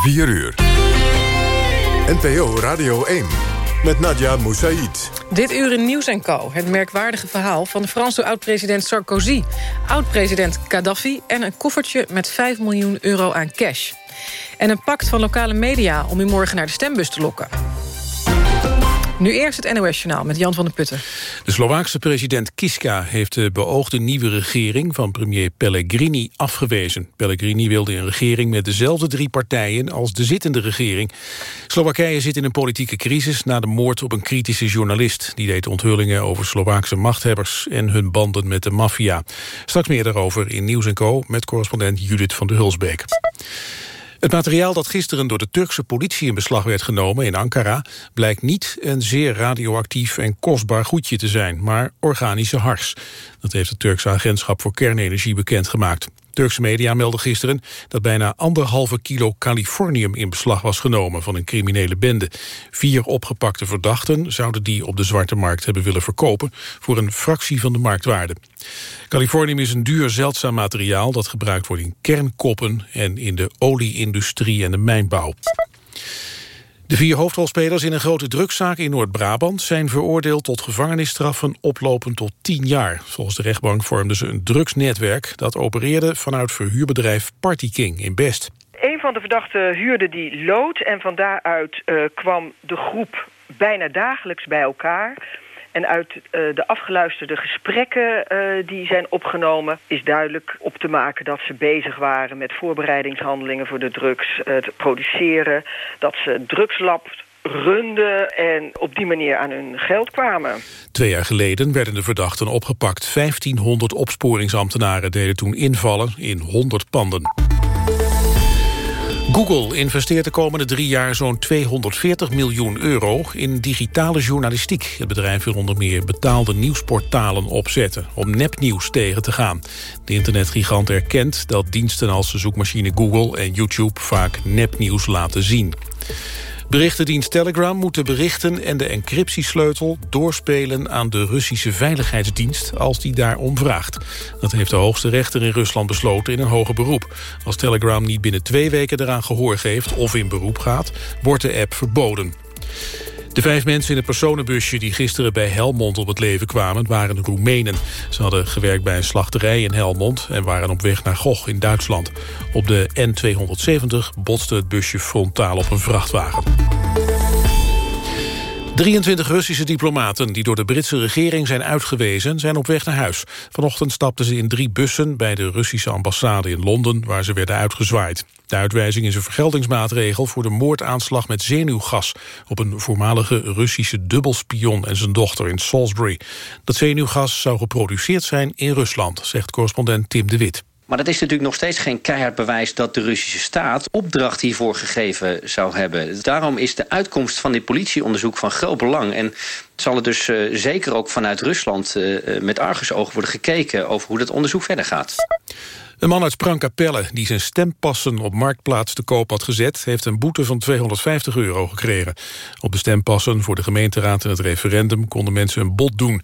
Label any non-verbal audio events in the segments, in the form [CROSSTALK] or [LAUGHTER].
4 uur. NPO Radio 1 met Nadia Moussaïd. Dit uur in Nieuws Co. Het merkwaardige verhaal van de Franse oud-president Sarkozy... oud-president Gaddafi en een koffertje met 5 miljoen euro aan cash. En een pact van lokale media om u morgen naar de stembus te lokken. Nu eerst het NOS-journaal met Jan van der Putten. De Slovaakse president Kiska heeft de beoogde nieuwe regering van premier Pellegrini afgewezen. Pellegrini wilde een regering met dezelfde drie partijen als de zittende regering. Slowakije zit in een politieke crisis na de moord op een kritische journalist. Die deed onthullingen over Slovaakse machthebbers en hun banden met de maffia. Straks meer daarover in Nieuws Co met correspondent Judith van de Hulsbeek. Het materiaal dat gisteren door de Turkse politie in beslag werd genomen in Ankara blijkt niet een zeer radioactief en kostbaar goedje te zijn, maar organische hars. Dat heeft het Turkse agentschap voor kernenergie bekendgemaakt. Turkse media melden gisteren dat bijna anderhalve kilo californium in beslag was genomen van een criminele bende. Vier opgepakte verdachten zouden die op de zwarte markt hebben willen verkopen voor een fractie van de marktwaarde. Californium is een duur zeldzaam materiaal dat gebruikt wordt in kernkoppen en in de olieindustrie en de mijnbouw. De vier hoofdrolspelers in een grote drugszaak in Noord-Brabant... zijn veroordeeld tot gevangenisstraffen oplopend tot tien jaar. Volgens de rechtbank vormden ze een drugsnetwerk... dat opereerde vanuit verhuurbedrijf Party King in Best. Een van de verdachten huurde die lood... en van daaruit uh, kwam de groep bijna dagelijks bij elkaar... En uit uh, de afgeluisterde gesprekken uh, die zijn opgenomen... is duidelijk op te maken dat ze bezig waren met voorbereidingshandelingen voor de drugs. Uh, het produceren, dat ze drugslab runden en op die manier aan hun geld kwamen. Twee jaar geleden werden de verdachten opgepakt. 1500 opsporingsambtenaren deden toen invallen in 100 panden. Google investeert de komende drie jaar zo'n 240 miljoen euro in digitale journalistiek. Het bedrijf wil onder meer betaalde nieuwsportalen opzetten om nepnieuws tegen te gaan. De internetgigant erkent dat diensten als de zoekmachine Google en YouTube vaak nepnieuws laten zien. Berichtendienst Telegram moet de berichten en de encryptiesleutel doorspelen aan de Russische Veiligheidsdienst als die daarom vraagt. Dat heeft de hoogste rechter in Rusland besloten in een hoger beroep. Als Telegram niet binnen twee weken eraan gehoor geeft of in beroep gaat, wordt de app verboden. De vijf mensen in het personenbusje die gisteren bij Helmond op het leven kwamen waren Roemenen. Ze hadden gewerkt bij een slachterij in Helmond en waren op weg naar Goch in Duitsland. Op de N270 botste het busje frontaal op een vrachtwagen. 23 Russische diplomaten die door de Britse regering zijn uitgewezen... zijn op weg naar huis. Vanochtend stapten ze in drie bussen bij de Russische ambassade in Londen... waar ze werden uitgezwaaid. De uitwijzing is een vergeldingsmaatregel voor de moordaanslag met zenuwgas... op een voormalige Russische dubbelspion en zijn dochter in Salisbury. Dat zenuwgas zou geproduceerd zijn in Rusland, zegt correspondent Tim de Wit. Maar dat is natuurlijk nog steeds geen keihard bewijs... dat de Russische staat opdracht hiervoor gegeven zou hebben. Daarom is de uitkomst van dit politieonderzoek van groot belang. En zal er dus uh, zeker ook vanuit Rusland uh, met argusogen worden gekeken... over hoe dat onderzoek verder gaat. Een man uit Sprangkapelle die zijn stempassen op Marktplaats te koop had gezet... heeft een boete van 250 euro gekregen. Op de stempassen voor de gemeenteraad en het referendum konden mensen een bod doen.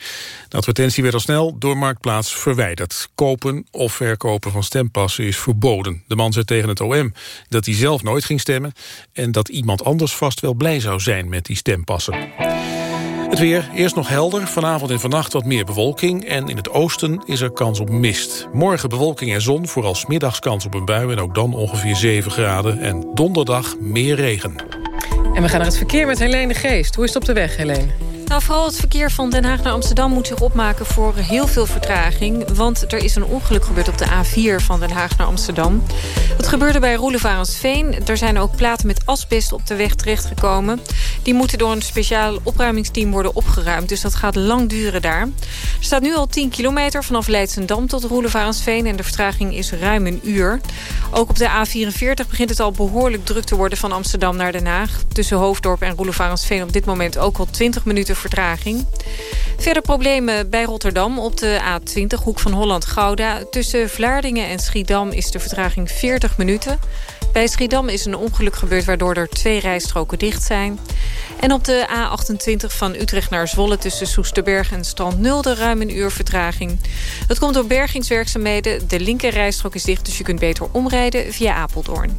De advertentie werd al snel door Marktplaats verwijderd. Kopen of verkopen van stempassen is verboden. De man zei tegen het OM dat hij zelf nooit ging stemmen... en dat iemand anders vast wel blij zou zijn met die stempassen. Het weer, eerst nog helder, vanavond en vannacht wat meer bewolking... en in het oosten is er kans op mist. Morgen bewolking en zon, vooral smiddags kans op een bui... en ook dan ongeveer 7 graden en donderdag meer regen. En we gaan naar het verkeer met Helene Geest. Hoe is het op de weg, Helene? Nou, vooral het verkeer van Den Haag naar Amsterdam moet zich opmaken voor heel veel vertraging. Want er is een ongeluk gebeurd op de A4 van Den Haag naar Amsterdam. Het gebeurde bij Roelevarensveen. Er zijn ook platen met asbest op de weg terechtgekomen. Die moeten door een speciaal opruimingsteam worden opgeruimd. Dus dat gaat lang duren daar. Er staat nu al 10 kilometer vanaf Leidsendam tot Roelevarensveen. En de vertraging is ruim een uur. Ook op de A44 begint het al behoorlijk druk te worden van Amsterdam naar Den Haag. Tussen Hoofddorp en Roelevarensveen op dit moment ook al 20 minuten vertraging. Verder problemen bij Rotterdam op de A20, hoek van Holland-Gouda. Tussen Vlaardingen en Schiedam is de vertraging 40 minuten. Bij Schiedam is een ongeluk gebeurd waardoor er twee rijstroken dicht zijn. En op de A28 van Utrecht naar Zwolle tussen Soesterberg en Strand Nulde ruim een uur vertraging. Dat komt door bergingswerkzaamheden. De linker rijstrook is dicht, dus je kunt beter omrijden via Apeldoorn.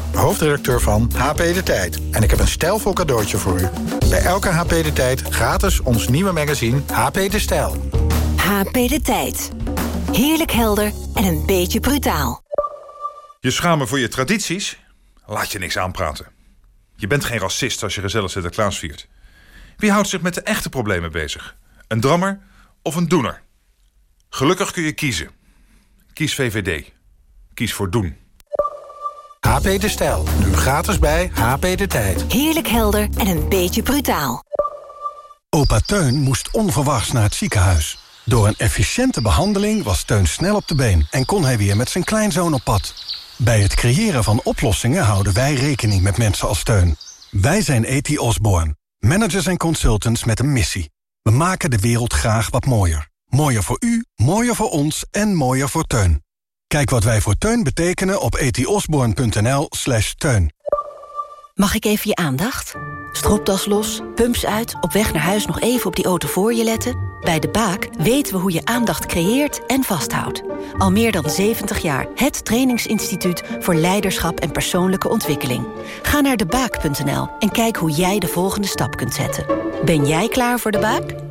hoofdredacteur van HP De Tijd. En ik heb een stijlvol cadeautje voor u. Bij elke HP De Tijd gratis ons nieuwe magazine HP De Stijl. HP De Tijd. Heerlijk helder en een beetje brutaal. Je schamen voor je tradities? Laat je niks aanpraten. Je bent geen racist als je gezellig Sinterklaas viert. Wie houdt zich met de echte problemen bezig? Een drammer of een doener? Gelukkig kun je kiezen. Kies VVD. Kies voor doen. HP De Stijl. Nu gratis bij HP De Tijd. Heerlijk helder en een beetje brutaal. Opa Teun moest onverwachts naar het ziekenhuis. Door een efficiënte behandeling was Teun snel op de been... en kon hij weer met zijn kleinzoon op pad. Bij het creëren van oplossingen houden wij rekening met mensen als Teun. Wij zijn E.T. Osborne, managers en consultants met een missie. We maken de wereld graag wat mooier. Mooier voor u, mooier voor ons en mooier voor Teun. Kijk wat wij voor Teun betekenen op etiosborn.nl slash teun. Mag ik even je aandacht? Stropdas los, pumps uit, op weg naar huis nog even op die auto voor je letten? Bij De Baak weten we hoe je aandacht creëert en vasthoudt. Al meer dan 70 jaar het trainingsinstituut voor leiderschap en persoonlijke ontwikkeling. Ga naar debaak.nl en kijk hoe jij de volgende stap kunt zetten. Ben jij klaar voor De Baak?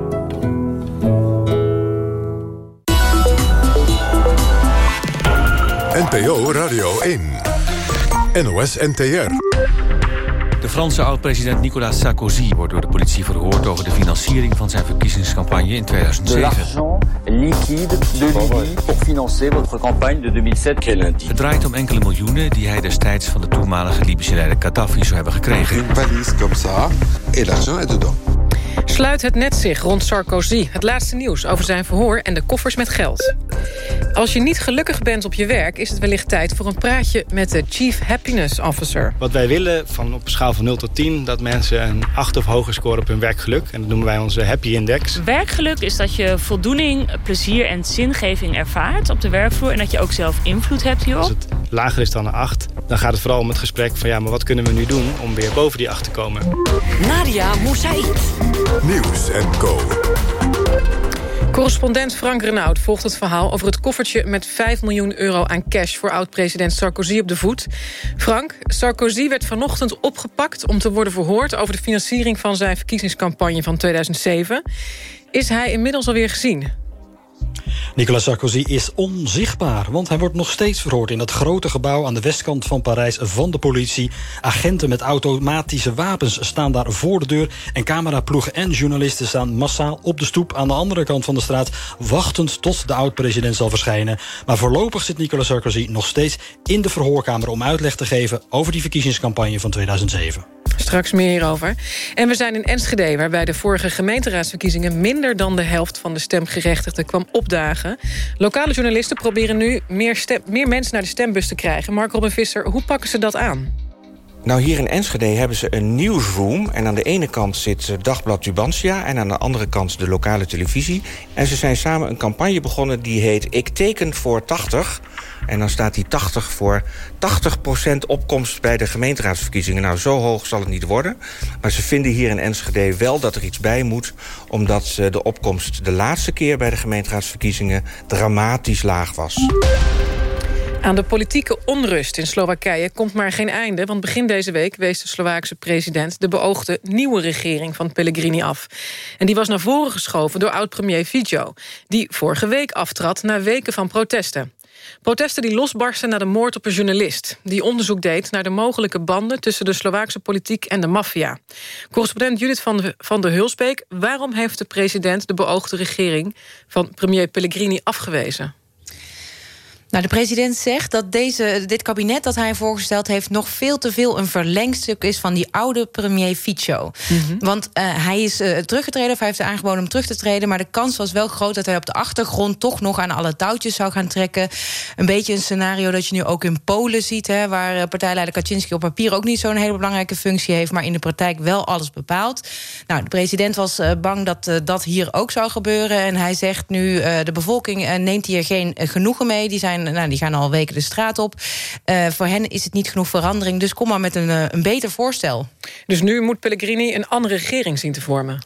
NPO Radio 1. NOS NTR. De Franse oud-president Nicolas Sarkozy wordt door de politie verhoord... over de financiering van zijn verkiezingscampagne in 2007. liquide de Libye pour financer votre campagne de 2007. Het draait om enkele miljoenen die hij destijds... van de toenmalige Libische leider Gaddafi zou hebben gekregen. Een valise comme ça, et l'argent est dedans. Sluit het net zich rond Sarkozy. Het laatste nieuws over zijn verhoor en de koffers met geld. Als je niet gelukkig bent op je werk... is het wellicht tijd voor een praatje met de Chief Happiness Officer. Wat wij willen van op een schaal van 0 tot 10... dat mensen een 8 of hoger scoren op hun werkgeluk. En dat noemen wij onze Happy Index. Werkgeluk is dat je voldoening, plezier en zingeving ervaart op de werkvloer... en dat je ook zelf invloed hebt hierop. Als het lager is dan een 8, dan gaat het vooral om het gesprek van... ja, maar wat kunnen we nu doen om weer boven die 8 te komen? Nadia Moussaïd. Nieuws en Co. Correspondent Frank Renaud volgt het verhaal over het koffertje... met 5 miljoen euro aan cash voor oud-president Sarkozy op de voet. Frank, Sarkozy werd vanochtend opgepakt om te worden verhoord... over de financiering van zijn verkiezingscampagne van 2007. Is hij inmiddels alweer gezien? Nicolas Sarkozy is onzichtbaar, want hij wordt nog steeds verhoord... in dat grote gebouw aan de westkant van Parijs van de politie. Agenten met automatische wapens staan daar voor de deur... en cameraploegen en journalisten staan massaal op de stoep... aan de andere kant van de straat, wachtend tot de oud-president zal verschijnen. Maar voorlopig zit Nicolas Sarkozy nog steeds in de verhoorkamer... om uitleg te geven over die verkiezingscampagne van 2007. Straks meer hierover. En we zijn in Enschede, waar bij de vorige gemeenteraadsverkiezingen... minder dan de helft van de stemgerechtigden kwam opdagen. Lokale journalisten proberen nu meer, stem, meer mensen naar de stembus te krijgen. Mark Robin Visser, hoe pakken ze dat aan? Nou, hier in Enschede hebben ze een nieuwsroom. En aan de ene kant zit Dagblad Tubantia... en aan de andere kant de lokale televisie. En ze zijn samen een campagne begonnen die heet... Ik teken voor 80. En dan staat die 80 voor 80% opkomst bij de gemeenteraadsverkiezingen. Nou, zo hoog zal het niet worden. Maar ze vinden hier in Enschede wel dat er iets bij moet... omdat de opkomst de laatste keer bij de gemeenteraadsverkiezingen... dramatisch laag was. Aan de politieke onrust in Slowakije komt maar geen einde... want begin deze week wees de Slovaakse president... de beoogde nieuwe regering van Pellegrini af. En die was naar voren geschoven door oud-premier Fico... die vorige week aftrad na weken van protesten. Protesten die losbarsten na de moord op een journalist... die onderzoek deed naar de mogelijke banden... tussen de Slovaakse politiek en de maffia. Correspondent Judith van de, van der Hulsbeek... waarom heeft de president de beoogde regering... van premier Pellegrini afgewezen? Nou, de president zegt dat deze, dit kabinet dat hij voorgesteld heeft... nog veel te veel een verlengstuk is van die oude premier Fico. Mhm. Want uh, hij is uh, teruggetreden, of hij heeft aangeboden om terug te treden... maar de kans was wel groot dat hij op de achtergrond... toch nog aan alle touwtjes zou gaan trekken. Een beetje een scenario dat je nu ook in Polen ziet... Hè, waar uh, partijleider Kaczynski op papier ook niet zo'n hele belangrijke functie heeft... maar in de praktijk wel alles bepaalt. Nou, de president was bang dat dat hier ook zou gebeuren. En hij zegt nu, de bevolking neemt hier geen genoegen mee. Die zijn nou, die gaan al weken de straat op. Uh, voor hen is het niet genoeg verandering. Dus kom maar met een, uh, een beter voorstel. Dus nu moet Pellegrini een andere regering zien te vormen?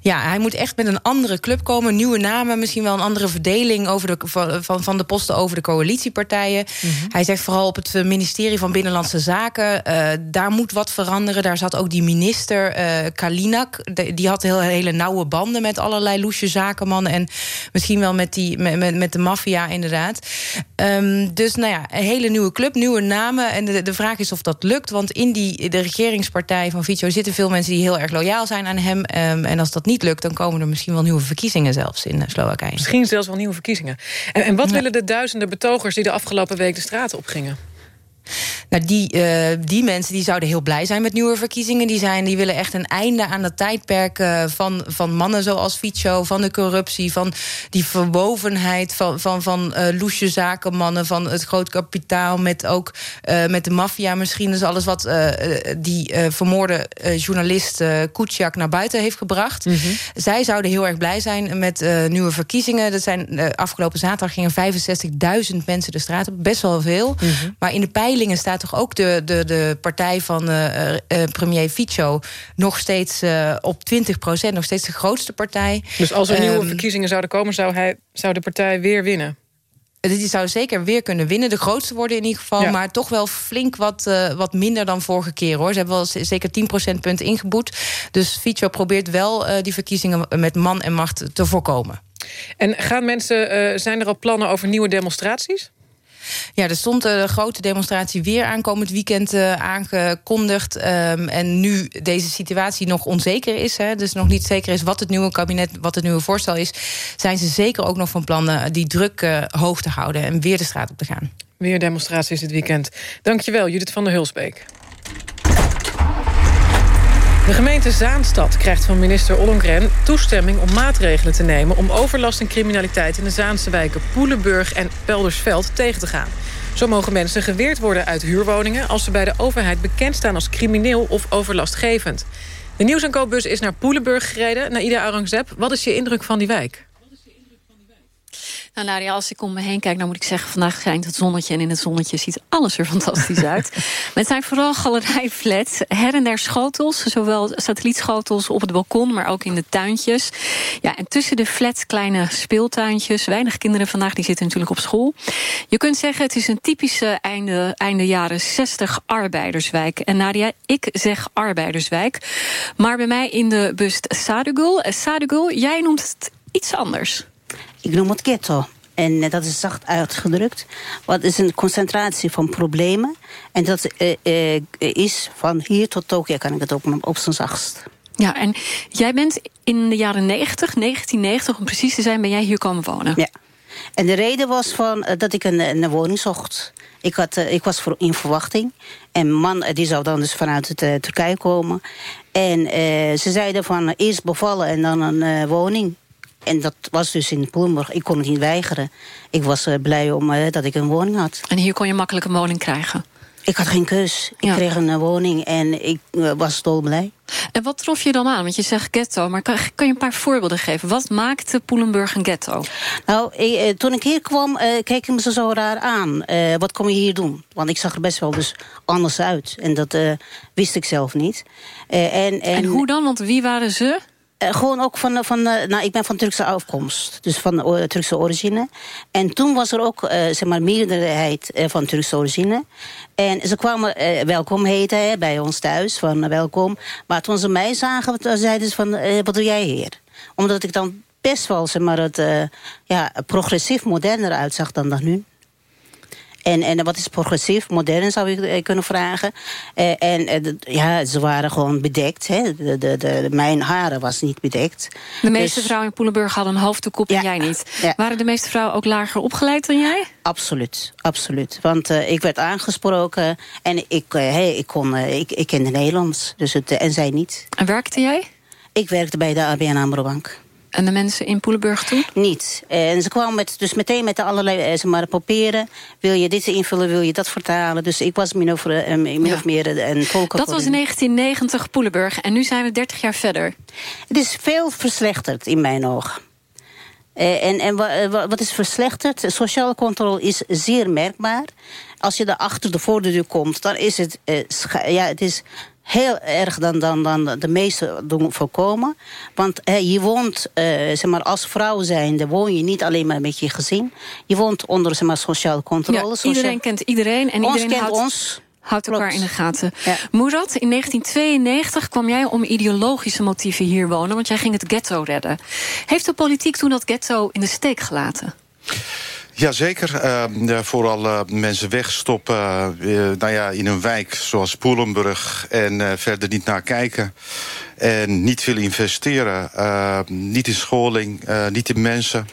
Ja, hij moet echt met een andere club komen. Nieuwe namen, misschien wel een andere verdeling over de, van, van de posten over de coalitiepartijen. Mm -hmm. Hij zegt vooral op het ministerie van Binnenlandse Zaken. Uh, daar moet wat veranderen. Daar zat ook die minister uh, Kalinak. De, die had heel, hele nauwe banden met allerlei loesje zakenmannen. En misschien wel met, die, met, met, de maffia, inderdaad. Um, dus nou ja, een hele nieuwe club, nieuwe namen. En de, de vraag is of dat lukt. Want in die, de regeringspartij van Fico zitten veel mensen die heel erg loyaal zijn aan hem. Um, en als dat niet lukt, dan komen er misschien wel nieuwe verkiezingen zelfs in Slowakije. Misschien zelfs wel nieuwe verkiezingen. En, en wat ja. willen de duizenden betogers die de afgelopen week de straten opgingen? Nou, die, uh, die mensen die zouden heel blij zijn met nieuwe verkiezingen. Die, zijn, die willen echt een einde aan het tijdperk uh, van, van mannen zoals Fico... van de corruptie, van die verwovenheid van, van, van uh, loesje zakenmannen... van het groot kapitaal met ook met de maffia misschien. Dus alles wat die vermoorde journalist Kuciak naar buiten heeft gebracht. Mm -hmm. Zij zouden heel erg blij zijn met nieuwe verkiezingen. Dat zijn, afgelopen zaterdag gingen 65.000 mensen de straat op. Best wel veel. Mm -hmm. Maar in de peilingen staat toch ook de, de, de partij van uh, uh, premier Fico nog steeds uh, op 20 procent, nog steeds de grootste partij. Dus als er nieuwe um, verkiezingen zouden komen, zou, hij, zou de partij weer winnen? Die zou zeker weer kunnen winnen. De grootste worden in ieder geval. Ja. Maar toch wel flink wat, uh, wat minder dan vorige keer. hoor. Ze hebben wel zeker 10 procentpunt ingeboet. Dus Fico probeert wel uh, die verkiezingen met man en macht te voorkomen. En gaan mensen, uh, zijn er al plannen over nieuwe demonstraties? Ja, er stond een grote demonstratie weer aankomend weekend uh, aangekondigd. Um, en nu deze situatie nog onzeker is, hè, dus nog niet zeker is wat het nieuwe kabinet, wat het nieuwe voorstel is, zijn ze zeker ook nog van plan die druk hoog te houden en weer de straat op te gaan. Weer demonstraties dit weekend. Dankjewel, Judith van der Hulsbeek. De gemeente Zaanstad krijgt van minister Ollongren toestemming om maatregelen te nemen... om overlast en criminaliteit in de Zaanse wijken Poelenburg en Peldersveld tegen te gaan. Zo mogen mensen geweerd worden uit huurwoningen... als ze bij de overheid bekend staan als crimineel of overlastgevend. De Nieuws- en Koopbus is naar Poelenburg gereden, naar Ida Aurangzeb. Wat is je indruk van die wijk? Nou, Nadia, als ik om me heen kijk, dan moet ik zeggen... vandaag schijnt het zonnetje en in het zonnetje ziet alles er fantastisch uit. Maar [LAUGHS] het zijn vooral galerijflats, her en der schotels... zowel satellietschotels op het balkon, maar ook in de tuintjes. Ja, en tussen de flats kleine speeltuintjes. Weinig kinderen vandaag, die zitten natuurlijk op school. Je kunt zeggen, het is een typische einde, einde jaren 60 arbeiderswijk. En Nadia, ik zeg arbeiderswijk. Maar bij mij in de bus Sadugul. Sadugul, jij noemt het iets anders. Ik noem het ghetto. En dat is zacht uitgedrukt. Wat is een concentratie van problemen. En dat uh, uh, is van hier tot Tokio, kan ik het opnoemen, op zijn zachtst. Ja, en jij bent in de jaren 90, 1990 om precies te zijn, ben jij hier komen wonen? Ja. En de reden was van, uh, dat ik een, een woning zocht. Ik, had, ik was voor, in verwachting. En man die zou dan dus vanuit het, Turkije komen. En ze zeiden van eerst bevallen en dan een woning. En dat was dus in Poelburg. Ik kon het niet weigeren. Ik was uh, blij om, uh, dat ik een woning had. En hier kon je makkelijk een woning krijgen? Ik had geen keus. Ik kreeg een uh, woning en ik was dolblij. En wat trof je dan aan? Want je zegt ghetto, maar kan, kan je een paar voorbeelden geven? Wat maakte Poelenburg een ghetto? Nou, ik, toen ik hier kwam, keken me ze zo raar aan. wat kom je hier doen? Want ik zag er best wel dus anders uit. En dat wist ik zelf niet. en, en, en hoe dan? Want wie waren ze? Eh, gewoon ook van, van uh, nou, ik ben van Turkse afkomst, dus van Turkse origine. En toen was er ook, zeg maar, meerderheid van Turkse origine. En ze kwamen welkom heten hè, bij ons thuis, van welkom. Maar toen ze mij zagen, zeiden ze van, wat doe jij hier? Omdat ik dan best wel, zeg maar, het ja, progressief moderner uitzag dan dat nu. En, en wat is progressief, modern zou ik eh, kunnen vragen. Eh, en eh, ja, ze waren gewoon bedekt. Hè. De, de, de, mijn haren was niet bedekt. De meeste dus, vrouwen in Poelenburg hadden een hoofddoek en jij niet. Waren de meeste vrouwen ook lager opgeleid dan jij? Absoluut, absoluut. Want ik werd aangesproken en ik, hey, ik, kon, ik, ik kende Nederlands. Dus het, en zij niet. En werkte jij? Ik werkte bij de ABN AMRO Bank. En de mensen in Poelenburg toen? Niet. En ze kwamen met, dus meteen met allerlei eh, ze maar, papieren. Wil je dit invullen, wil je dat vertalen? Dus ik was min of, min of meer een tolk. Dat was in 1990 Poelenburg. En nu zijn we 30 jaar verder. Het is veel verslechterd in mijn ogen. Uh, en en wat is verslechterd? Sociale controle is zeer merkbaar. Als je daar achter de voordeur komt, dan is het, uh, ja, het is heel erg dan, dan, dan de meeste doen voorkomen. Want je woont, uh, zeg maar, als vrouw zijnde woon je niet alleen maar met je gezin. Je woont onder zeg maar, sociale controle. Ja, iedereen kent iedereen en iedereen kent houdt, ons. houdt elkaar in de gaten. Ja. Moerad, in 1992 kwam jij om ideologische motieven hier wonen... want jij ging het ghetto redden. Heeft de politiek toen dat ghetto in de steek gelaten? Jazeker. Uh, vooral uh, mensen wegstoppen uh, nou ja, in een wijk zoals Poelenburg... en verder niet naar kijken. En niet veel investeren. niet in scholing, niet in mensen.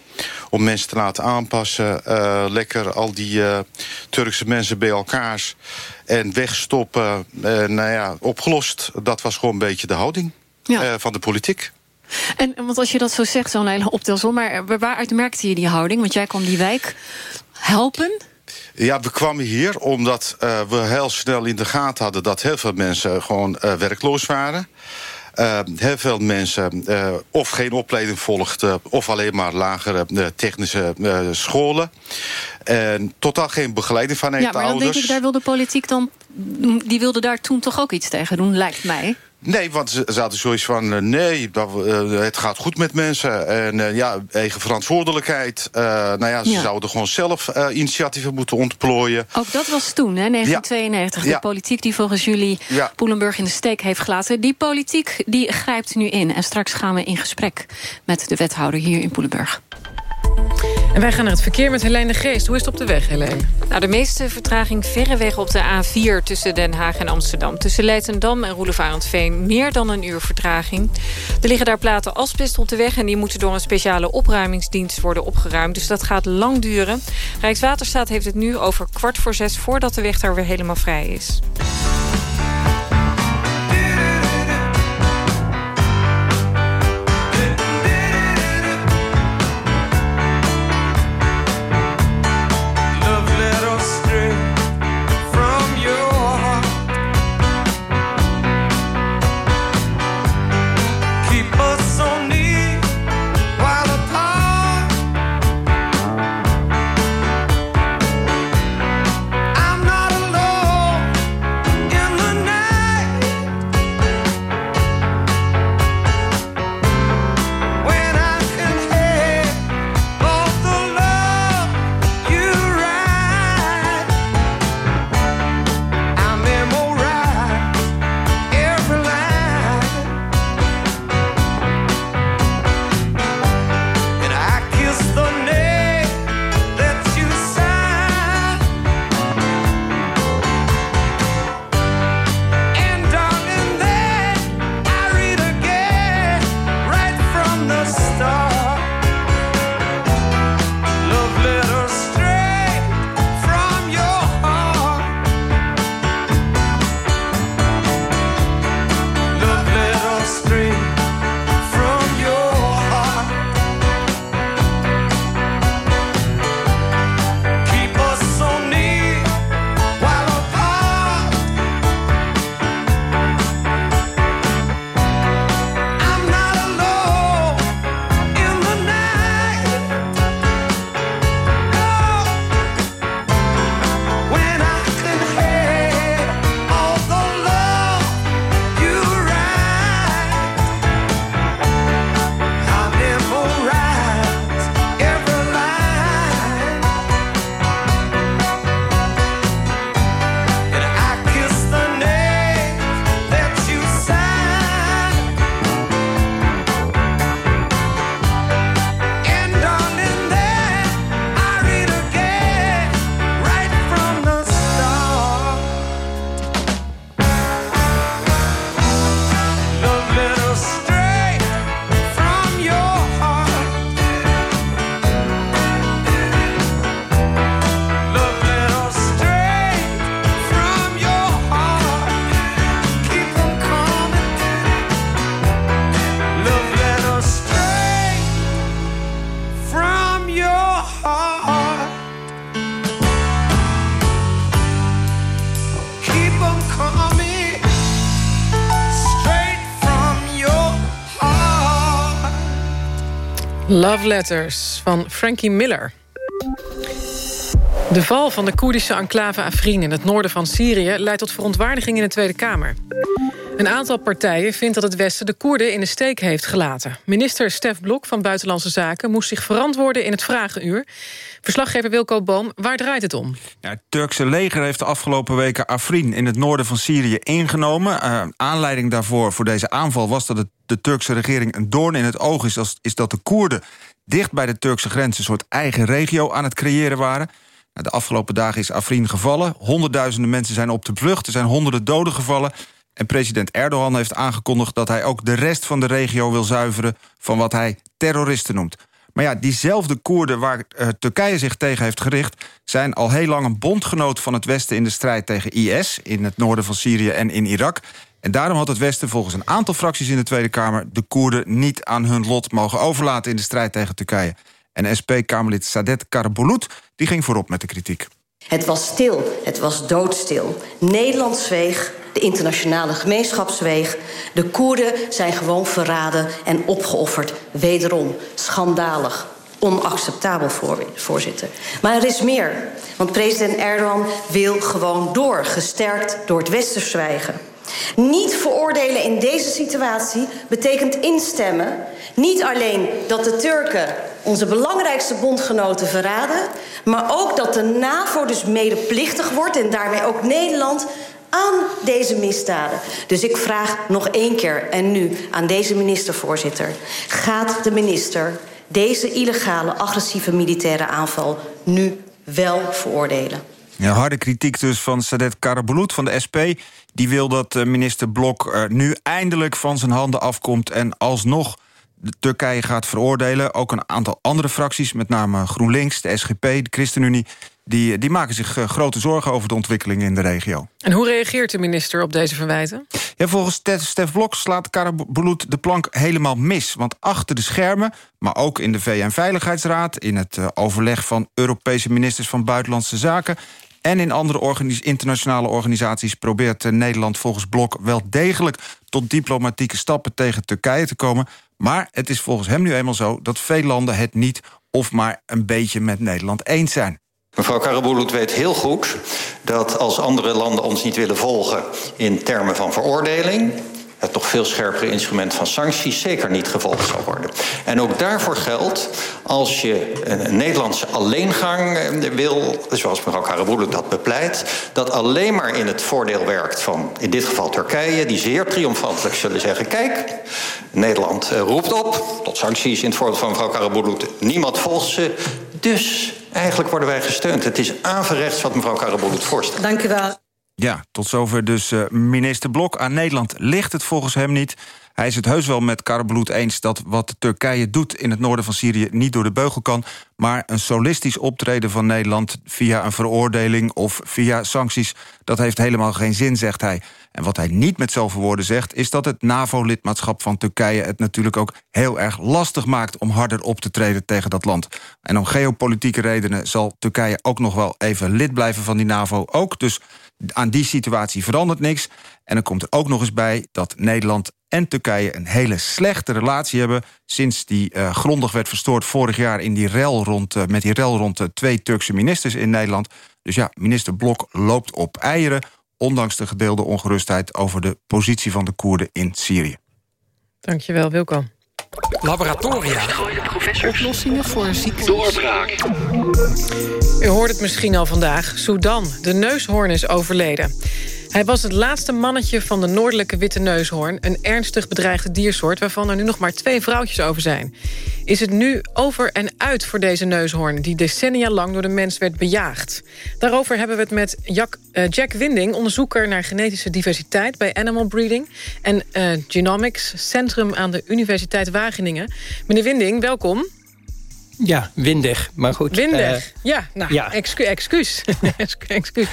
Om mensen te laten aanpassen. lekker al die Turkse mensen bij elkaar. En wegstoppen. nou ja, opgelost. Dat was gewoon een beetje de houding ja. van de politiek. En want als je dat zo zegt, zo'n hele optelsom... maar waaruit merkte je die houding? Want jij kwam die wijk helpen... Ja, we kwamen hier omdat uh, we heel snel in de gaten hadden... dat heel veel mensen gewoon uh, werkloos waren. Uh, heel veel mensen of geen opleiding volgden... of alleen maar lagere technische scholen. En totaal geen begeleiding van ja, maar dan denk ik, daar wilde politiek dan... die wilde daar toen toch ook iets tegen doen, lijkt mij. Nee, want ze, hadden zoiets van... Uh, nee, dat, uh, het gaat goed met mensen. En uh, ja, eigen verantwoordelijkheid. nou ja, ze ja. zouden gewoon zelf initiatieven moeten ontplooien. Ook dat was toen, hè, 1992. Ja. De politiek die volgens jullie ja. Poelenburg in de steek heeft gelaten. Die politiek die grijpt nu in. En straks gaan we in gesprek met de wethouder hier in Poelenburg. En wij gaan naar het verkeer met Helene de Geest. Hoe is het op de weg, Helene? Nou, de meeste vertraging verreweg op de A4 tussen Den Haag en Amsterdam. Tussen Leidendam en Roelevarendveen meer dan een uur vertraging. Er liggen daar platen asbest op de weg... en die moeten door een speciale opruimingsdienst worden opgeruimd. Dus dat gaat lang duren. Rijkswaterstaat heeft het nu over kwart voor zes... voordat de weg daar weer helemaal vrij is. Love Letters van Frankie Miller. De val van de Koerdische enclave Afrin in het noorden van Syrië... leidt tot verontwaardiging in de Tweede Kamer. Een aantal partijen vindt dat het Westen de Koerden in de steek heeft gelaten. Minister Stef Blok van Buitenlandse Zaken moest zich verantwoorden in het Vragenuur. Verslaggever Wilco Boom, waar draait het om? Ja, het Turkse leger heeft de afgelopen weken Afrin in het noorden van Syrië ingenomen. Uh, aanleiding daarvoor voor deze aanval was dat het de Turkse regering een doorn in het oog is... Is dat de Koerden dicht bij de Turkse grens een soort eigen regio aan het creëren waren... Nou, de afgelopen dagen is Afrin gevallen. Honderdduizenden mensen zijn op de vlucht. Er zijn honderden doden gevallen. En president Erdogan heeft aangekondigd dat hij ook de rest van de regio wil zuiveren van wat hij terroristen noemt. Maar ja, diezelfde Koerden waar uh, Turkije zich tegen heeft gericht... zijn al heel lang een bondgenoot van het Westen in de strijd tegen IS... in het noorden van Syrië en in Irak. En daarom had het Westen volgens een aantal fracties in de Tweede Kamer... de Koerden niet aan hun lot mogen overlaten in de strijd tegen Turkije. En SP-Kamerlid Sadet Karabulut die ging voorop met de kritiek. Het was stil, het was doodstil. Nederland zweeg, de internationale gemeenschap zweeg. De Koerden zijn gewoon verraden en opgeofferd. Wederom schandalig, onacceptabel, voorzitter. Maar er is meer, want president Erdogan wil gewoon door... gesterkt door het Westen zwijgen. Niet veroordelen in deze situatie betekent instemmen... niet alleen dat de Turken onze belangrijkste bondgenoten verraden... maar ook dat de NAVO dus medeplichtig wordt... en daarmee ook Nederland aan deze misdaden. Dus ik vraag nog één keer en nu aan deze minister-voorzitter... gaat de minister deze illegale, agressieve militaire aanval nu wel veroordelen? Ja, harde kritiek dus van Sadet Karabulut van de SP. Die wil dat eh, minister Blok nu eindelijk van zijn handen afkomt... en alsnog Turkije gaat veroordelen. Ook een aantal andere fracties, met name GroenLinks, de SGP, de ChristenUnie... Die, die maken zich uh, grote zorgen over de ontwikkelingen in de regio. En hoe reageert de minister op deze verwijten? Ja, volgens Stef Blok slaat Karabulut de plank helemaal mis. Want achter de schermen, maar ook in de VN-veiligheidsraad... in het overleg van Europese ministers van Buitenlandse Zaken... en in andere internationale organisaties... probeert uh, Nederland volgens Blok wel degelijk... tot diplomatieke stappen tegen Turkije te komen... Maar het is volgens hem nu eenmaal zo dat veel landen het niet of maar een beetje met Nederland eens zijn. Mevrouw Karabulut weet heel goed dat als andere landen ons niet willen volgen in termen van veroordeling, het nog veel scherpere instrument van sancties zeker niet gevolgd zal worden. En ook daarvoor geldt, als je een Nederlandse alleengang eh, wil, zoals mevrouw Karabulut dat bepleit, dat alleen maar in het voordeel werkt van, in dit geval Turkije, die zeer triomfantelijk zullen zeggen, kijk, Nederland eh, roept op tot sancties in het voordeel van mevrouw Karabulut, niemand volgt ze, dus eigenlijk worden wij gesteund. Het is averechts wat mevrouw Karabulut voorstelt. Dank u wel. Ja, tot zover dus uh, minister Blok. Aan Nederland ligt het volgens hem niet. Hij is het heus wel met Karabloed eens dat wat Turkije doet... in het noorden van Syrië niet door de beugel kan... maar een solistisch optreden van Nederland via een veroordeling... of via sancties, dat heeft helemaal geen zin, zegt hij. En wat hij niet met zoveel woorden zegt... is dat het NAVO-lidmaatschap van Turkije het natuurlijk ook heel erg lastig maakt... om harder op te treden tegen dat land. En om geopolitieke redenen zal Turkije ook nog wel even lid blijven van die NAVO. Ook dus aan die situatie verandert niks. En dan komt er ook nog eens bij dat Nederland en Turkije... een hele slechte relatie hebben... sinds die uh, grondig werd verstoord vorig jaar in die rel rond, uh, met die rel rond uh, twee Turkse ministers in Nederland. Dus ja, minister Blok loopt op eieren... ondanks de gedeelde ongerustheid over de positie van de Koerden in Syrië. Dankjewel, Wilco. Laboratoria. Oplossingen voor ziektes. Doorbraak. U hoort het misschien al vandaag. Sudan, de neushoorn is overleden. Hij was het laatste mannetje van de noordelijke witte neushoorn... een ernstig bedreigde diersoort waarvan er nu nog maar twee vrouwtjes over zijn. Is het nu over en uit voor deze neushoorn... die decennia lang door de mens werd bejaagd? Daarover hebben we het met Jack, uh, Jack Winding... onderzoeker naar genetische diversiteit bij Animal Breeding... en uh, Genomics Centrum aan de Universiteit Wageningen. Meneer Winding, welkom. Ja, windig, maar goed. Windig, uh, ja, nou, ja. Excu excuus. [LAUGHS] excuus.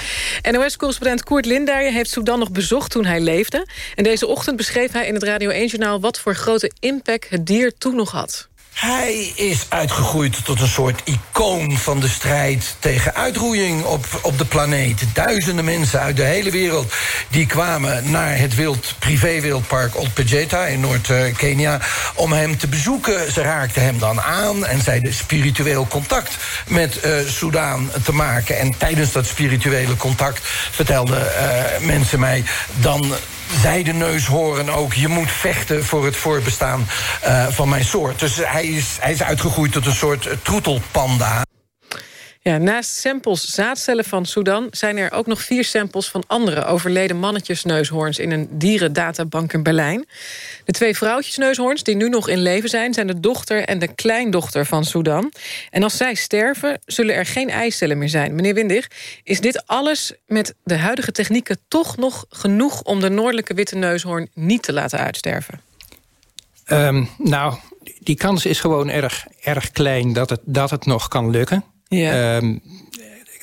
NOS-correspondent Koert Lindijer heeft Sudan nog bezocht toen hij leefde. En deze ochtend beschreef hij in het Radio 1-journaal... wat voor grote impact het dier toen nog had. Hij is uitgegroeid tot een soort icoon van de strijd tegen uitroeiing op, op de planeet. Duizenden mensen uit de hele wereld die kwamen naar het wild, privé-wildpark Old Pejeta in Noord-Kenia om hem te bezoeken. Ze raakten hem dan aan en zeiden spiritueel contact met uh, Soudaan te maken. En tijdens dat spirituele contact vertelden uh, mensen mij dan zei de neushoorn ook... je moet vechten voor het voorbestaan uh, van mijn soort. Dus hij is, hij is uitgegroeid tot een soort troetelpanda. Ja, naast samples zaadcellen van Sudan zijn er ook nog vier samples van andere overleden mannetjesneushoorns in een dierendatabank in Berlijn. De twee vrouwtjesneushoorns die nu nog in leven zijn, zijn de dochter en de kleindochter van Sudan. En als zij sterven, zullen er geen eicellen meer zijn. Meneer Windig, is dit alles met de huidige technieken toch nog genoeg om de noordelijke witte neushoorn niet te laten uitsterven? Um, nou, die kans is gewoon erg, erg klein dat het, dat het nog kan lukken. Ja. Um,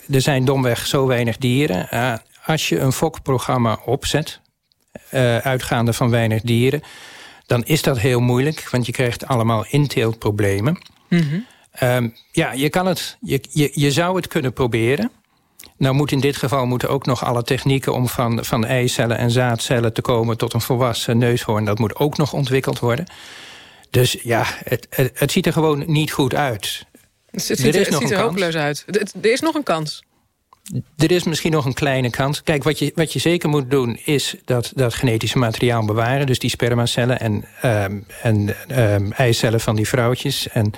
er zijn domweg zo weinig dieren. Uh, als je een fokprogramma opzet, uh, uitgaande van weinig dieren... dan is dat heel moeilijk, want je krijgt allemaal inteeltproblemen. Mm -hmm. um, ja, je, kan het, je, je, je zou het kunnen proberen... Nou moet in dit geval moeten ook nog alle technieken... om van, van eicellen en zaadcellen te komen tot een volwassen neushoorn... dat moet ook nog ontwikkeld worden. Dus ja, het, het, het ziet er gewoon niet goed uit. Het, het ziet er, ziet er hopeloos uit. Er is nog een kans. Er is misschien nog een kleine kans. Kijk, wat je, wat je zeker moet doen is dat, dat genetische materiaal bewaren. Dus die spermacellen en, um, en um, eicellen van die vrouwtjes. En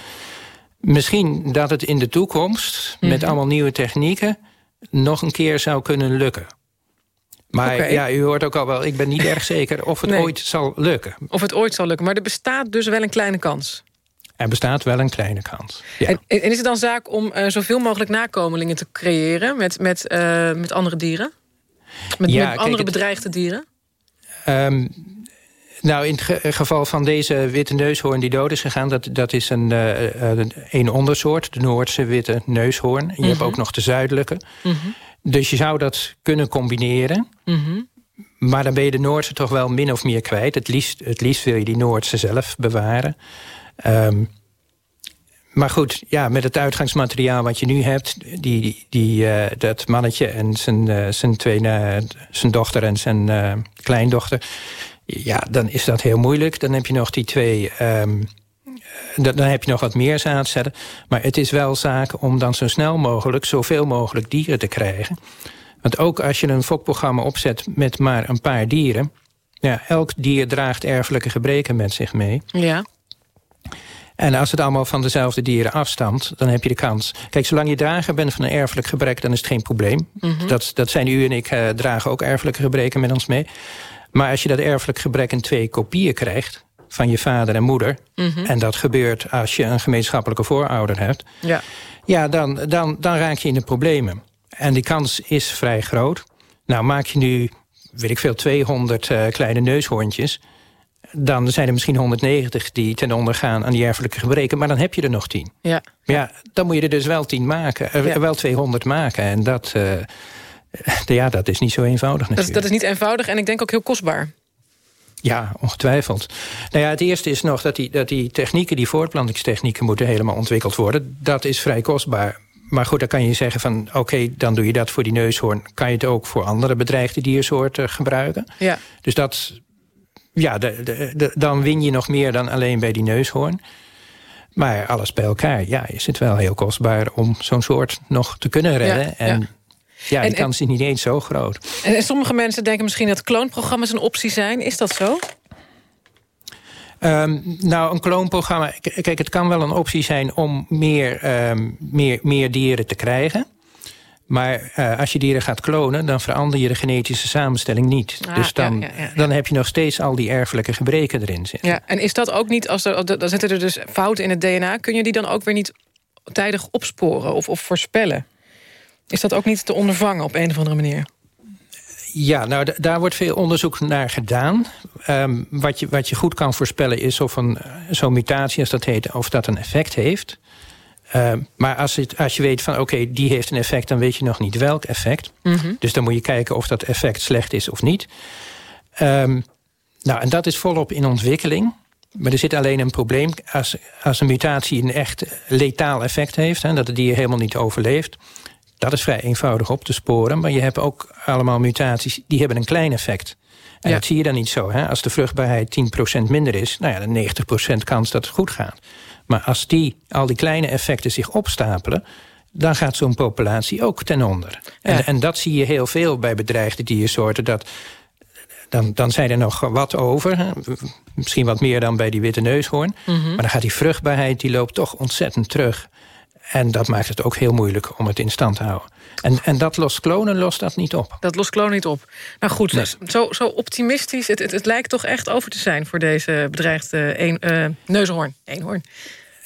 misschien dat het in de toekomst, mm -hmm. met allemaal nieuwe technieken... nog een keer zou kunnen lukken. Maar okay. ja, u hoort ook al wel, ik ben niet erg zeker of het nee. ooit zal lukken. Of het ooit zal lukken, maar er bestaat dus wel een kleine kans. Er bestaat wel een kleine kans. Ja. En, en, is het dan zaak om uh, zoveel mogelijk nakomelingen te creëren met, met, uh, met andere dieren? Met, ja, met andere kijk, bedreigde dieren? Um, nou, in het ge geval van deze witte neushoorn die dood is gegaan... dat, dat is een, uh, een ondersoort, de Noordse witte neushoorn. Je hebt ook nog de zuidelijke. -hmm. Dus je zou dat kunnen combineren. -hmm. Maar dan ben je de Noordse toch wel min of meer kwijt. Het liefst, het liefst wil je die Noordse zelf bewaren. Um, maar goed, ja, met het uitgangsmateriaal wat je nu hebt... Die, die, uh, dat mannetje en zijn, uh, zijn, twee, uh, zijn dochter en zijn kleindochter... ja, dan is dat heel moeilijk. Dan heb je nog die twee... Um, dan heb je nog wat meer zaadcellen. Maar het is wel zaak om dan zo snel mogelijk... zoveel mogelijk dieren te krijgen. Want ook als je een fokprogramma opzet met maar een paar dieren... Ja, elk dier draagt erfelijke gebreken met zich mee. Ja. En als het allemaal van dezelfde dieren afstamt, dan heb je de kans. Kijk, zolang je drager bent van een erfelijk gebrek, dan is het geen probleem. Mm -hmm. dat, dat zijn u en ik uh, dragen ook erfelijke gebreken met ons mee. Maar als je dat erfelijk gebrek in twee kopieën krijgt van je vader en moeder... Mm -hmm. en dat gebeurt als je een gemeenschappelijke voorouder hebt... ja, ja dan, dan, dan raak je in de problemen. En die kans is vrij groot. Nou, maak je nu, weet ik veel, 200 uh, kleine neushoorntjes dan zijn er misschien 190 die ten onder gaan aan die erfelijke gebreken. Maar dan heb je er nog 10. Ja. Ja, dan moet je er dus wel 10 maken. Ja. wel 200 maken. En dat, uh, [LAUGHS] ja, dat is niet zo eenvoudig dat, dat, is niet eenvoudig en ik denk ook heel kostbaar. Ja, ongetwijfeld. Nou ja, het eerste is nog dat die, dat die technieken, die voortplantingstechnieken... moeten helemaal ontwikkeld worden. Dat is vrij kostbaar. Maar goed, dan kan je zeggen van... oké, okay, dan doe je dat voor die neushoorn. Kan je het ook voor andere bedreigde diersoorten gebruiken? Ja. Dus dat ja, de, de, de, dan win je nog meer dan alleen bij die neushoorn. Maar alles bij elkaar, ja, is het wel heel kostbaar... om zo'n soort nog te kunnen redden. Ja, en ja. Ja, die en, kans is niet eens zo groot. En, en sommige mensen denken misschien dat kloonprogramma's een optie zijn. Is dat zo? Um, nou, een kloonprogramma... Kijk, het kan wel een optie zijn om meer, um, meer, meer dieren te krijgen. Maar uh, als je dieren gaat klonen, dan verander je de genetische samenstelling niet. Ah, dus dan, ja, ja, ja, dan heb je nog steeds al die erfelijke gebreken erin zitten. Ja, en is dat ook niet, als er, dan zitten er dus fouten in het DNA... kun je die dan ook weer niet tijdig opsporen of, of voorspellen? Is dat ook niet te ondervangen op een of andere manier? Ja, nou, daar wordt veel onderzoek naar gedaan. Um, wat, je, wat je goed kan voorspellen is of zo'n mutatie, als dat heet... of dat een effect heeft... Uh, maar als, het, als je weet van oké, okay, die heeft een effect... dan weet je nog niet welk effect. Mm -hmm. Dus dan moet je kijken of dat effect slecht is of niet. Um, nou, en dat is volop in ontwikkeling. Maar er zit alleen een probleem. Als, als een mutatie een echt letaal effect heeft... Hè, dat het dier helemaal niet overleeft... dat is vrij eenvoudig op te sporen. Maar je hebt ook allemaal mutaties die hebben een klein effect. En Ja. dat zie je dan niet zo. Hè? Als de vruchtbaarheid 10% minder is... nou ja, dan 90% kans dat het goed gaat. Maar als die, al die kleine effecten zich opstapelen... dan gaat zo'n populatie ook ten onder. En, en dat zie je heel veel bij bedreigde diersoorten... dat dan, dan zijn er nog wat over. Misschien wat meer dan bij die witte neushoorn. Mhm. Maar dan gaat die vruchtbaarheid die loopt toch ontzettend terug. En dat maakt het ook heel moeilijk om het in stand te houden. En, en dat lost klonen lost dat niet op. Dat lost kloon niet op. Nou goed, Nee. zo, zo optimistisch. Het, het, het lijkt toch echt over te zijn voor deze bedreigde een, eh, neushoorn. Eenhoorn.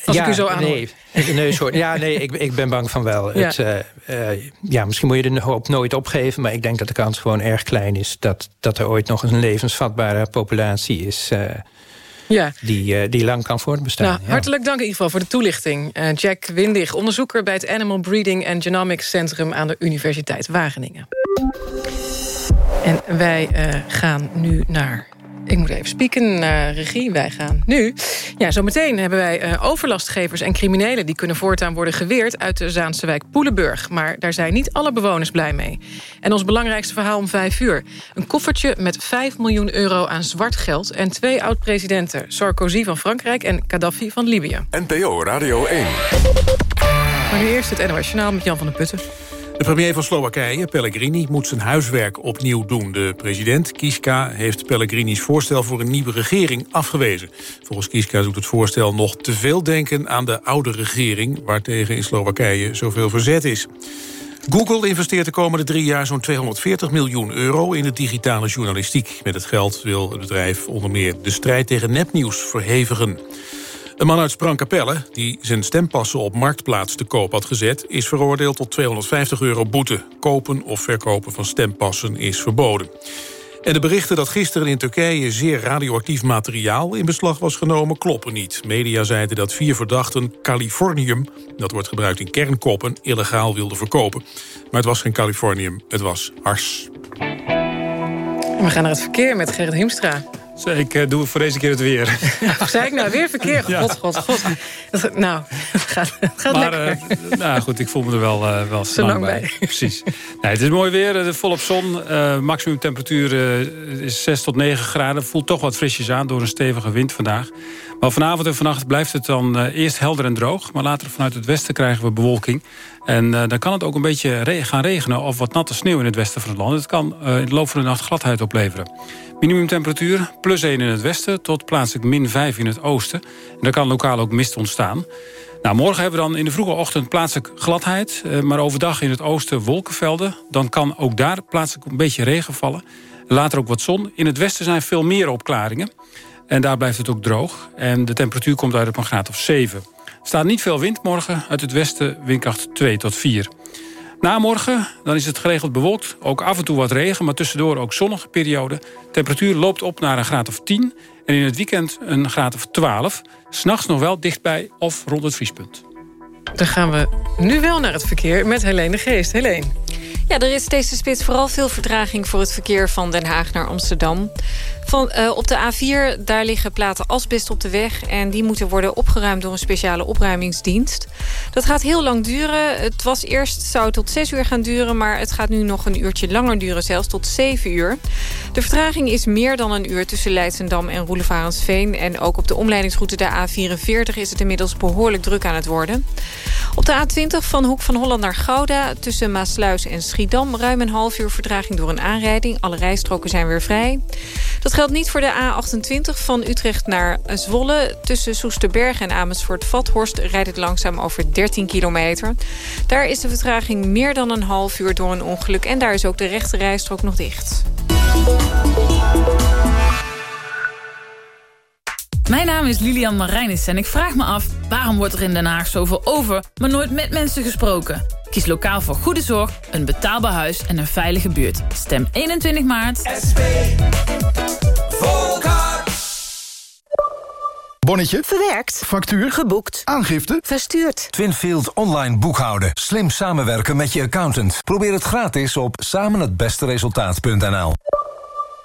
Als ik u zo aanhoor. nee, neushoorn. Ja, nee, ik, ik ben bang van wel. Ja. Het, eh, eh, ja, misschien moet je de hoop nooit opgeven... maar ik denk dat de kans gewoon erg klein is... dat, dat er ooit nog eens een levensvatbare populatie is... Ja. die, eh, die lang kan voortbestaan. Nou, ja. hartelijk dank in ieder geval voor de toelichting. Eh, Jack Windig, onderzoeker bij het Animal Breeding and Genomics Centrum aan de Universiteit Wageningen. En wij eh, gaan nu naar. Ik moet even spieken naar regie. Wij gaan nu. Ja, zometeen hebben wij eh, overlastgevers en criminelen... die kunnen voortaan worden geweerd uit de Zaanse wijk Poelenburg. Maar daar zijn niet alle bewoners blij mee. En ons belangrijkste verhaal om vijf uur. Een koffertje met 5 miljoen euro aan zwart geld... en twee oud-presidenten, Sarkozy van Frankrijk en Gaddafi van Libië. NPO Radio 1. Maar nu eerst het NOS Journaal met Jan van der Putten. De premier van Slowakije, Pellegrini, moet zijn huiswerk opnieuw doen. De president, Kiska, heeft Pellegrini's voorstel voor een nieuwe regering afgewezen. Volgens Kiska doet het voorstel nog te veel denken aan de oude regering... waartegen in Slowakije zoveel verzet is. Google investeert de komende drie jaar zo'n 240 miljoen euro in de digitale journalistiek. Met het geld wil het bedrijf onder meer de strijd tegen nepnieuws verhevigen. Een man uit Sprangkapelle, die zijn stempassen op Marktplaats te koop had gezet... is veroordeeld tot 250 euro boete. Kopen of verkopen van stempassen is verboden. En de berichten dat gisteren in Turkije zeer radioactief materiaal in beslag was genomen kloppen niet. Media zeiden dat vier verdachten californium, dat wordt gebruikt in kernkoppen, illegaal wilden verkopen. Maar het was geen californium, het was hars. En we gaan naar het verkeer met Gerrit Hiemstra. Ik eh, doe voor deze keer het weer. Wat [LAUGHS] zei ik nou? Weer verkeer? Ja. God, god, god. Nou, het gaat, het gaat maar lekker. eh, nou goed, ik voel me er wel, eh, wel lang lang bij. bij. Precies. Nee, het is mooi weer, volop zon. Eh maximum temperatuur is 6 tot 9 graden. Voelt toch wat frisjes aan door een stevige wind vandaag. Maar vanavond en vannacht blijft het dan eerst helder en droog. Maar later vanuit het westen krijgen we bewolking. En eh, dan kan het ook een beetje gaan regenen of wat natte sneeuw in het westen van het land. Het kan eh, in de loop van de nacht gladheid opleveren. Minimumtemperatuur plus 1 in het westen tot plaatselijk min 5 in het oosten. En er kan lokaal ook mist ontstaan. Nou, morgen hebben we dan in de vroege ochtend plaatselijk gladheid. eh, maar overdag in het oosten wolkenvelden. Dan kan ook daar plaatselijk een beetje regen vallen. Later ook wat zon. In het westen zijn veel meer opklaringen. En daar blijft het ook droog. En de temperatuur komt uit op een graad of 7. Staat niet veel wind morgen. Uit het westen windkracht 2 tot 4. Na morgen dan is het geregeld bewolkt. Ook af en toe wat regen, maar tussendoor ook zonnige periode. Temperatuur loopt op naar een graad of 10. En in het weekend een graad of 12. S'nachts nog wel dichtbij of rond het vriespunt. Dan gaan we nu wel naar het verkeer met Helene Geest. Helene. Ja, er is deze spits vooral veel vertraging voor het verkeer van Den Haag naar Amsterdam. Van, eh, op de A4 daar liggen platen asbest op de weg... en die moeten worden opgeruimd door een speciale opruimingsdienst. Dat gaat heel lang duren. Het was eerst zou tot 6 uur gaan duren... maar het gaat nu nog een uurtje langer duren, zelfs tot 7 uur. De vertraging is meer dan een uur tussen Leidsendam en Roelevarensveen... en ook op de omleidingsroute de A44 is het inmiddels behoorlijk druk aan het worden. Op de A20 van Hoek van Holland naar Gouda... tussen Maasluis en Schiedam ruim een half uur vertraging door een aanrijding. Alle rijstroken zijn weer vrij. Dat geldt niet voor de A28 van Utrecht naar Zwolle. Tussen Soesterberg en Amersfoort-Vathorst rijdt het langzaam over 13 kilometer. Daar is de vertraging meer dan een half uur door een ongeluk... en daar is ook de rechte rijstrook nog dicht. Mijn naam is Lilian Marijnis en ik vraag me af... waarom wordt er in Den Haag zoveel over, maar nooit met mensen gesproken? Kies lokaal voor goede zorg, een betaalbaar huis en een veilige buurt. Stem 21 maart. Bonnetje. Verwerkt. Factuur. Geboekt. Aangifte. Verstuurd. Twinfield online boekhouden. Slim samenwerken met je accountant. Probeer het gratis op samenhetbesteresultaat.nl.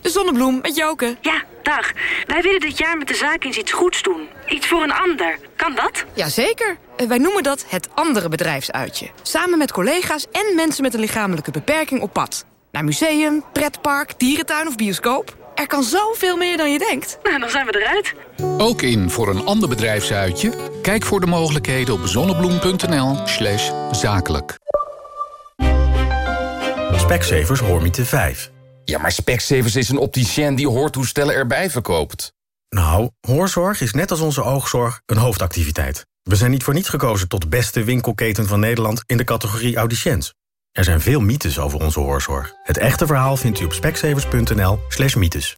De Zonnebloem met Joke. Ja, dag. Wij willen dit jaar met de zaak eens iets goeds doen. Iets voor een ander. Kan dat? Jazeker. Eh, Wij noemen dat het andere bedrijfsuitje. Samen met collega's en mensen met een lichamelijke beperking op pad. Naar museum, pretpark, dierentuin of bioscoop. Er kan zoveel meer dan je denkt. Nou, dan zijn we eruit. Ook in voor een ander bedrijfsuitje? Kijk voor de mogelijkheden op zonnebloem.nl slash zakelijk. Specsavers Hoormiete 5. Ja, maar Specsavers is een opticien die hoortoestellen erbij verkoopt. Nou, hoorzorg is net als onze oogzorg een hoofdactiviteit. We zijn niet voor niets gekozen tot beste winkelketen van Nederland... in de categorie audiciënt. Er zijn veel mythes over onze hoorzorg. Het echte verhaal vindt u op specsavers.nl slash mythes.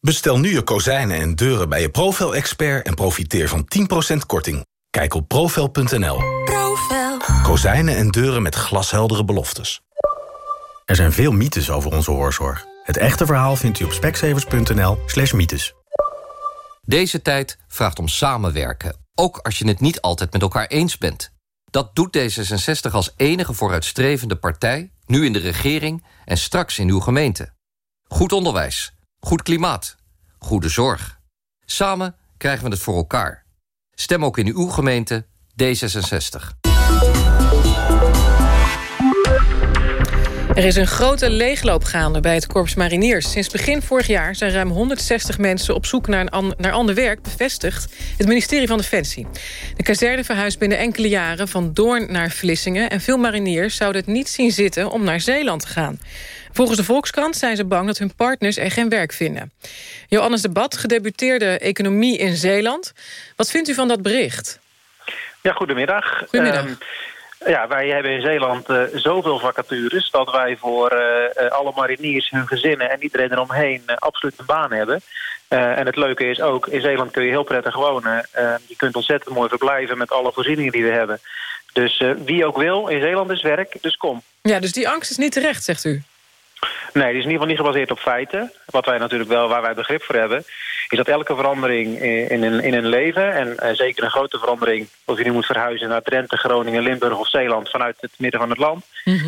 Bestel nu je kozijnen en deuren bij je Profel-expert... en profiteer van 10% korting. Kijk op profel.nl. Profel. Kozijnen en deuren met glasheldere beloftes. Er zijn veel mythes over onze hoorzorg. Het echte verhaal vindt u op specsavers.nl slash mythes. Deze tijd vraagt om samenwerken, ook als je het niet altijd met elkaar eens bent. Dat doet D66 als enige vooruitstrevende partij, nu in de regering en straks in uw gemeente. Goed onderwijs, goed klimaat, goede zorg. Samen krijgen we het voor elkaar. Stem ook in uw gemeente D66. Er is een grote leegloop gaande bij het Korps Mariniers. Sinds begin vorig jaar zijn ruim 160 mensen op zoek naar, een an naar ander werk bevestigd. Het ministerie van Defensie. De kazerne verhuist binnen enkele jaren van Doorn naar Vlissingen... en veel mariniers zouden het niet zien zitten om naar Zeeland te gaan. Volgens de Volkskrant zijn ze bang dat hun partners er geen werk vinden. Johannes de Bad, gedebuteerde economie in Zeeland. Wat vindt u van dat bericht? Ja, goedemiddag. Goedemiddag. Ehm, ja, wij hebben in Zeeland eh, zoveel vacatures... dat wij voor eh, eh, alle mariniers, hun gezinnen en iedereen eromheen... absoluut een baan hebben. En het leuke is ook, in Zeeland kun je heel prettig wonen. Je kunt ontzettend mooi verblijven met alle voorzieningen die we hebben. Dus wie ook wil, in Zeeland is werk, dus kom. Ja, dus die angst is niet terecht, zegt u? Nee, die is in ieder geval niet gebaseerd op feiten. Wat wij natuurlijk wel, waar wij begrip voor hebben... is dat elke verandering in, een, in een leven... en eh, zeker een grote verandering... of je nu moet verhuizen naar Drenthe, Groningen, Limburg of Zeeland... vanuit het midden van het land...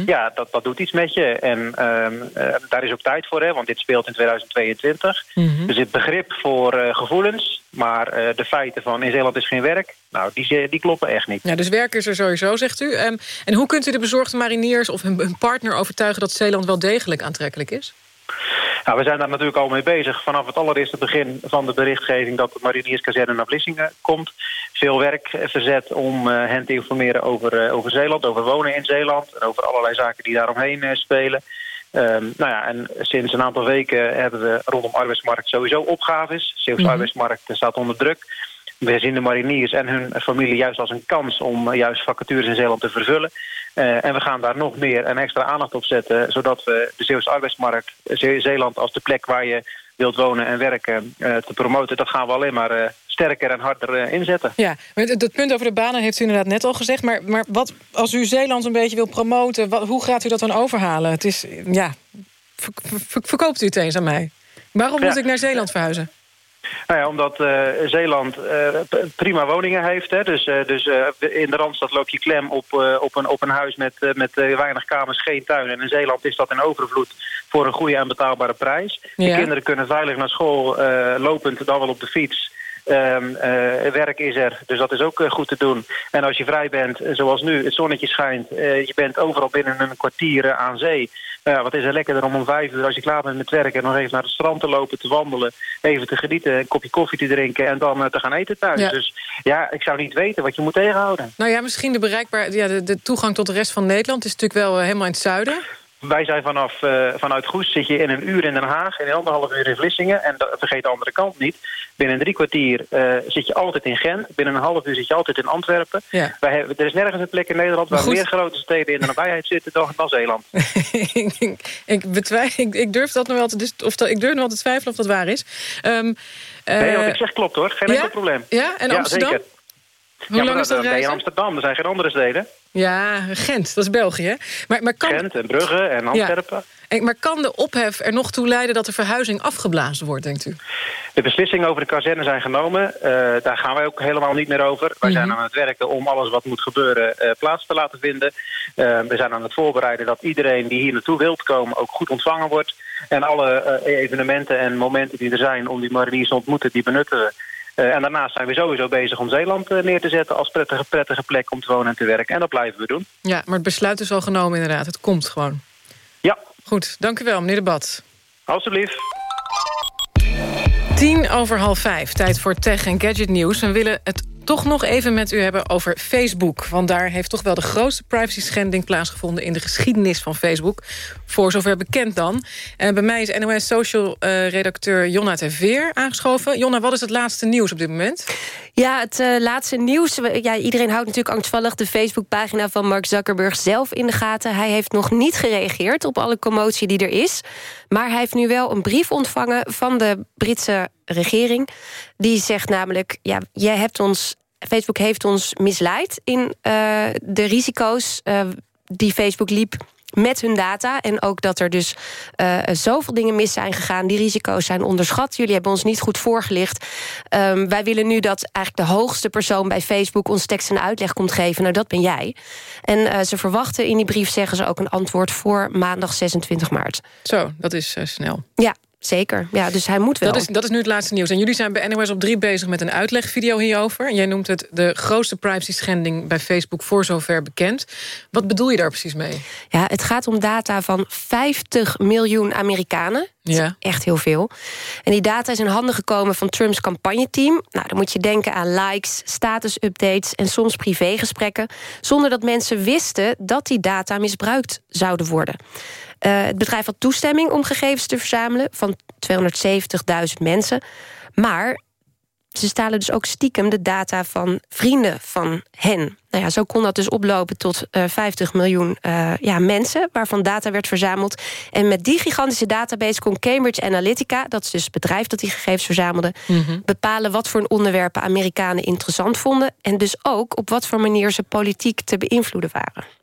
ja, dat, dat doet iets met je. En ehm, eh, daar is ook tijd voor, hè, want dit speelt in 2022. Er zit begrip voor eh, gevoelens... maar de feiten van in Zeeland is geen werk... nou, die, die kloppen echt niet. Ja, dus werk is er sowieso, zegt u. Ehm, en hoe kunt u de bezorgde mariniers of hun, hun partner overtuigen... dat Zeeland wel degelijk aantrekkelijk is? Nou, we zijn daar natuurlijk al mee bezig. Vanaf het allereerste begin van de berichtgeving... dat de marinierskazerne naar Vlissingen komt. Veel werk verzet om eh, hen te informeren over, eh, over Zeeland... over wonen in Zeeland en over allerlei zaken die daaromheen eh, spelen. Ehm, nou ja, en sinds een aantal weken hebben we rondom arbeidsmarkt sowieso opgaves. Zeeuwse Mhm. arbeidsmarkt staat onder druk. We zien de mariniers en hun familie juist als een kans om eh, juist vacatures in Zeeland te vervullen. Eh, en we gaan daar nog meer en extra aandacht op zetten... zodat we de Zeeuwse arbeidsmarkt, eh, Ze- Zeeland als de plek waar je wilt wonen en werken... te promoten, dat gaan we alleen maar sterker en harder inzetten. Ja, het punt over de banen heeft u inderdaad net al gezegd. Maar, maar wat, als u Zeeland een beetje wil promoten... Wat, hoe gaat u dat dan overhalen? Het is, ja, ver- ver- verkoopt u het eens aan mij. Waarom Ja. moet ik naar Zeeland verhuizen? Nou ja, omdat eh, Zeeland eh, prima woningen heeft. Hè. Dus, eh, dus in de Randstad loop je klem op, op, een, op een huis met, met weinig kamers, geen tuin. En in Zeeland is dat in overvloed voor een goede en betaalbare prijs. De kinderen kunnen veilig naar school, lopend, dan wel op de fiets. Ehm, eh, werk is er, dus dat is ook eh, goed te doen. En als je vrij bent, eh, zoals nu, het zonnetje schijnt... je bent overal binnen een kwartier aan zee... Nou ja, wat is er lekkerder om om vijf uur, als je klaar bent met werken... nog even naar het strand te lopen, te wandelen... even te genieten, een kopje koffie te drinken... en dan te gaan eten thuis. Ja. Dus ja, ik zou niet weten wat je moet tegenhouden. Nou ja, misschien de bereikbaar, ja, de, de toegang tot de rest van Nederland... is natuurlijk wel helemaal in het zuiden. Wij zijn vanaf, uh, vanuit Goes zit je in een uur in Den Haag... en in anderhalf uur in Vlissingen. En vergeet de andere kant niet. Binnen drie kwartier uh, zit je altijd in Gent. Binnen een half uur zit je altijd in Antwerpen. Ja. Wij hebben, er is nergens een plek in Nederland... waar meer grote steden in de nabijheid zitten dan, dan Zeeland. [LAUGHS] ik, ik, betwijfel, ik, ik durf dat nog wel te, dus, of dat, ik durf nog wel te twijfelen of dat waar is. Um, nee, wat ik zeg klopt hoor. Geen ja? enkel probleem. Ja, en Amsterdam? Hoe lang is dat reizen? in Amsterdam, er zijn geen andere steden. Ja, Gent, dat is België. Maar, maar kan, Gent en Brugge en Antwerpen. Ja. Maar kan de ophef er nog toe leiden dat de verhuizing afgeblazen wordt, denkt u? De beslissingen over de kazerne zijn genomen. Uh, daar gaan wij ook helemaal niet meer over. Wij Mhm. zijn aan het werken om alles wat moet gebeuren uh, plaats te laten vinden. Uh, we zijn aan het voorbereiden dat iedereen die hier naartoe wilt komen ook goed ontvangen wordt. En alle evenementen en momenten die er zijn om die mariniers te ontmoeten, die benutten we. Uh, en daarnaast zijn we sowieso bezig om Zeeland uh, neer te zetten als prettige, prettige plek om te wonen en te werken. En dat blijven we doen. Ja, maar het besluit is al genomen inderdaad. Het komt gewoon. Ja. Goed, dank u wel, meneer De Bad. Alsjeblieft. Tien over half vijf, tijd voor tech en gadget nieuws. We willen het toch nog even met u hebben over Facebook. Want daar heeft toch wel de grootste privacy-schending plaatsgevonden... in de geschiedenis van Facebook. Voor zover bekend dan. En bij mij is NOS Social-redacteur uh, Jonna Terveer aangeschoven. Jonna, wat is het laatste nieuws op dit moment? Ja, het uh, laatste nieuws. Ja, iedereen houdt natuurlijk angstvallig de Facebookpagina van Mark Zuckerberg zelf in de gaten. Hij heeft nog niet gereageerd op alle commotie die er is. Maar hij heeft nu wel een brief ontvangen van de Britse regering. Die zegt namelijk, ja, jij hebt ons... Facebook heeft ons misleid in uh, de risico's uh, die Facebook liep met hun data. En ook dat er dus uh, zoveel dingen mis zijn gegaan. Die risico's zijn onderschat. Jullie hebben ons niet goed voorgelicht. Um, wij willen nu dat eigenlijk de hoogste persoon bij Facebook... ons tekst en uitleg komt geven. Nou, dat ben jij. En uh, ze verwachten in die brief, zeggen ze ook... een antwoord voor maandag 26 maart. Zo, dat is uh, snel. Ja. Zeker, ja, dus hij moet wel. Dat is, dat is nu het laatste nieuws. En jullie zijn bij NOS op 3 bezig met een uitlegvideo hierover. En jij noemt het de grootste privacy-schending bij Facebook voor zover bekend. Wat bedoel je daar precies mee? Ja, het gaat om data van 50 miljoen Amerikanen. Ja. Echt heel veel. En die data is in handen gekomen van Trumps campagneteam. Nou, dan moet je denken aan likes, status-updates en soms privégesprekken... zonder dat mensen wisten dat die data misbruikt zouden worden. Uh, het bedrijf had toestemming om gegevens te verzamelen... van 270.000 mensen. Maar ze stalen dus ook stiekem de data van vrienden van hen. Nou ja, zo kon dat dus oplopen tot uh, 50 miljoen uh, ja, mensen... waarvan data werd verzameld. En met die gigantische database kon Cambridge Analytica... dat is dus het bedrijf dat die gegevens verzamelde... Mm -hmm. bepalen wat voor onderwerpen Amerikanen interessant vonden... en dus ook op wat voor manier ze politiek te beïnvloeden waren.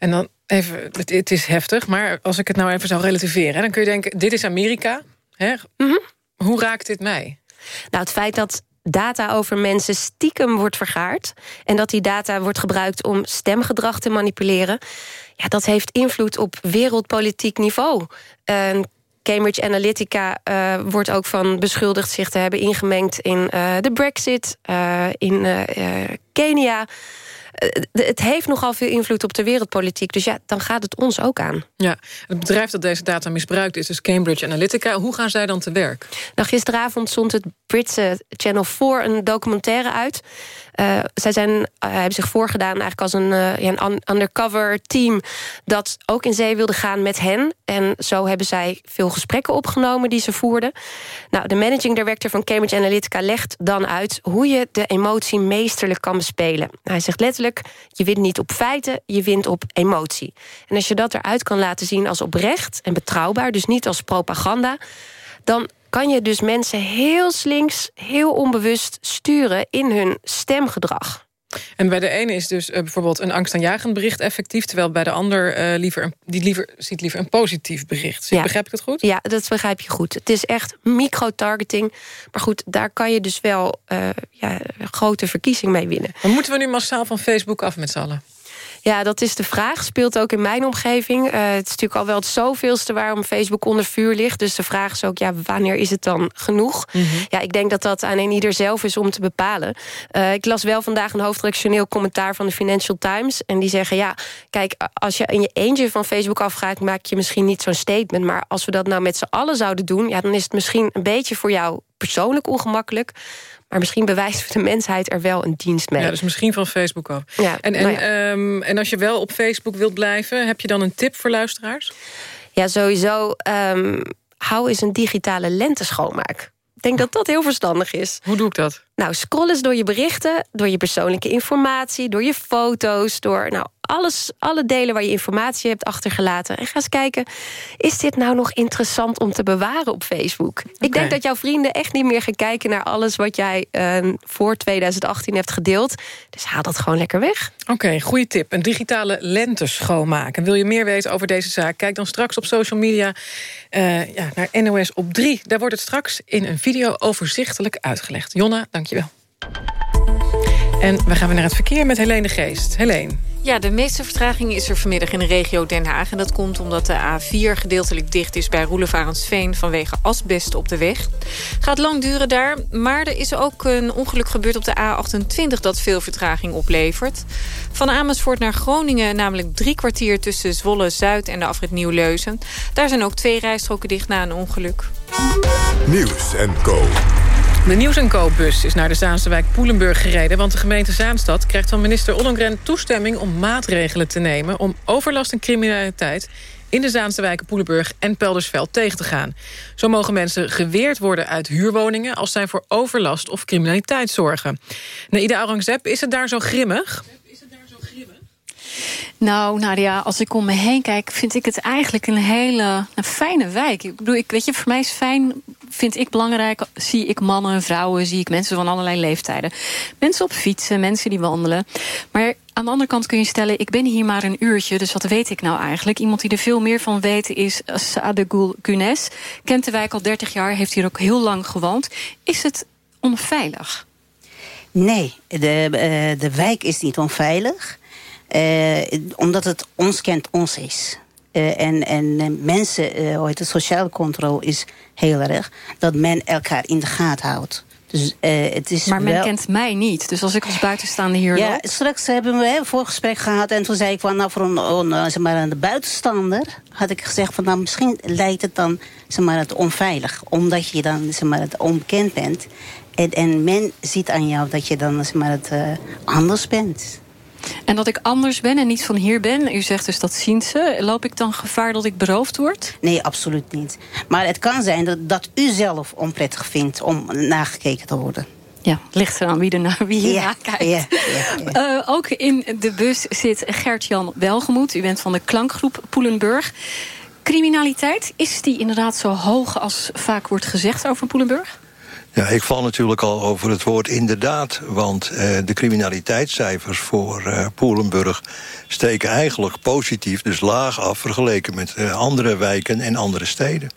En dan even, het, het, is heftig, maar als ik het nou even zou relativeren... dan kun je denken, dit is Amerika. Hè? Mm -hmm. Hoe raakt dit mij? Nou, het feit dat data over mensen stiekem wordt vergaard... en dat die data wordt gebruikt om stemgedrag te manipuleren... ja, dat heeft invloed op wereldpolitiek niveau. Uh, Cambridge Analytica uh, wordt ook van beschuldigd zich te hebben ingemengd... in uh, de brexit, uh, in Kenia het heeft nogal veel invloed op de wereldpolitiek. Dus ja, dan gaat het ons ook aan. Ja, het bedrijf dat deze data misbruikt is dus Cambridge Analytica. Hoe gaan zij dan te werk? Nou, gisteravond zond het Britse Channel 4 een documentaire uit. Uh, zij zijn, uh, hebben zich voorgedaan eigenlijk als een, ja, een undercover team... dat ook in zee wilde gaan met hen. En zo hebben zij veel gesprekken opgenomen die ze voerden. Nou, de managing director van Cambridge Analytica legt dan uit... hoe je de emotie meesterlijk kan bespelen. Hij zegt letterlijk, je wint niet op feiten, je wint op emotie. En als je dat eruit kan laten zien als oprecht en betrouwbaar... dus niet als propaganda, dan kan je dus mensen heel slinks, heel onbewust sturen in hun stemgedrag. En bij de ene is dus uh, bijvoorbeeld een angstaanjagend bericht effectief... terwijl bij de ander uh, liever een, die liever, ziet liever een positief bericht. Ja. Begrijp ik het goed? Ja, dat begrijp je goed. Het is echt micro-targeting. Maar goed, daar kan je dus wel uh, ja, grote verkiezing mee winnen. Maar moeten we nu massaal van Facebook af met z'n allen? Ja, dat is de vraag. Speelt ook in mijn omgeving. Uh, het is natuurlijk al wel het zoveelste waarom Facebook onder vuur ligt. Dus de vraag is ook, ja, wanneer is het dan genoeg? Mm -hmm. Ja, ik denk dat dat aan een ieder zelf is om te bepalen. Uh, ik las wel vandaag een hoofdredactioneel commentaar van de Financial Times. En die zeggen, ja, kijk, als je in je eentje van Facebook afgaat... maak je misschien niet zo'n statement. Maar als we dat nou met z'n allen zouden doen... ja, dan is het misschien een beetje voor jou persoonlijk ongemakkelijk. Maar misschien bewijst de mensheid er wel een dienst mee. Ja, dus misschien van Facebook ook. Ja, en, en, nou ja. ehm, en als je wel op Facebook wilt blijven... heb je dan een tip voor luisteraars? Ja, sowieso. ehm, hou eens een digitale lenteschoonmaak. Ik denk dat dat heel verstandig is. Hoe doe ik dat? Nou, scroll eens door je berichten, door je persoonlijke informatie... door je foto's, door nou, alles, alle delen waar je informatie hebt achtergelaten. En ga eens kijken, is dit nou nog interessant om te bewaren op Facebook? Ik denk dat jouw vrienden echt niet meer gaan kijken... naar alles wat jij eh, voor 2018 hebt gedeeld. Dus haal dat gewoon lekker weg. Oké, goede tip. Een digitale lente schoonmaken. Wil je meer weten over deze zaak? Kijk dan straks op social media eh, ja, naar NOS op 3. Daar wordt het straks in een video overzichtelijk uitgelegd. Jonna, dankjewel. En we gaan weer naar het verkeer met Helene de Geest. Helene. Ja, de meeste vertraging is er vanmiddag in de regio Den Haag. En dat komt omdat de A4 gedeeltelijk dicht is bij Roelevarensveen... vanwege asbest op de weg. Gaat lang duren daar, maar er is ook een ongeluk gebeurd op de A28... dat veel vertraging oplevert. Van Amersfoort naar Groningen namelijk drie kwartier... tussen Zwolle-Zuid en de afrit Nieuw-Leuzen. Daar zijn ook twee rijstroken dicht na een ongeluk. Nieuws en Co. De Nieuws Co-bus is naar de Zaanse wijk Poelenburg gereden... want de gemeente Zaanstad krijgt van minister Ollongren toestemming... om maatregelen te nemen om overlast en criminaliteit... in de Zaanse wijken Poelenburg en Peldersveld tegen te gaan. Zo mogen mensen geweerd worden uit huurwoningen... als zij voor overlast of criminaliteit zorgen. Naida Aurangzeb, is het daar zo grimmig? Nou, Nadia, als ik om me heen kijk, vind ik het eigenlijk een hele een fijne wijk. Ik bedoel, ik, weet je, voor mij is fijn, vind ik belangrijk, zie ik mannen, vrouwen, zie ik mensen van allerlei leeftijden. Mensen op fietsen, mensen die wandelen. Maar aan de andere kant kun je stellen, ik ben hier maar een uurtje, dus wat weet ik nou eigenlijk? Iemand die er veel meer van weet is Sadegul Gunes. Kent de wijk al 30 jaar, heeft hier ook heel lang gewoond. Is het onveilig? Nee, de, uh, de wijk is niet onveilig. Uh, omdat het ons kent ons is. Uh, en en mensen, uh, de sociale controle is heel erg... dat men elkaar in de gaten houdt. Dus, het is maar men wel... kent mij niet. Dus als ik als buitenstaande hier Ja, loop... straks hebben we een voorgesprek gehad... en toen zei ik van, nou, voor een, een, zeg maar, een buitenstander... had ik gezegd van, nou, misschien lijkt het dan zeg maar, het onveilig. Omdat je dan zeg maar, het onbekend bent. En, en men ziet aan jou dat je dan zeg maar, het anders bent. En dat ik anders ben en niet van hier ben. U zegt dus dat zien ze. Loop ik dan gevaar dat ik beroofd word? Nee, absoluut niet. Maar het kan zijn dat, dat u zelf onprettig vindt om nagekeken te worden. Ja, ligt eraan wie er naar wie ja, kijkt. Ja, ja, uh, ook in de bus zit Gert-Jan Welgemoed. U bent van de klankgroep Poelenburg. Criminaliteit, is die inderdaad zo hoog als vaak wordt gezegd over Poelenburg? Ja, ik val natuurlijk al over het woord inderdaad. Want uh, de criminaliteitscijfers voor uh, Poelenburg steken eigenlijk positief, dus laag af vergeleken met uh, andere wijken en andere steden.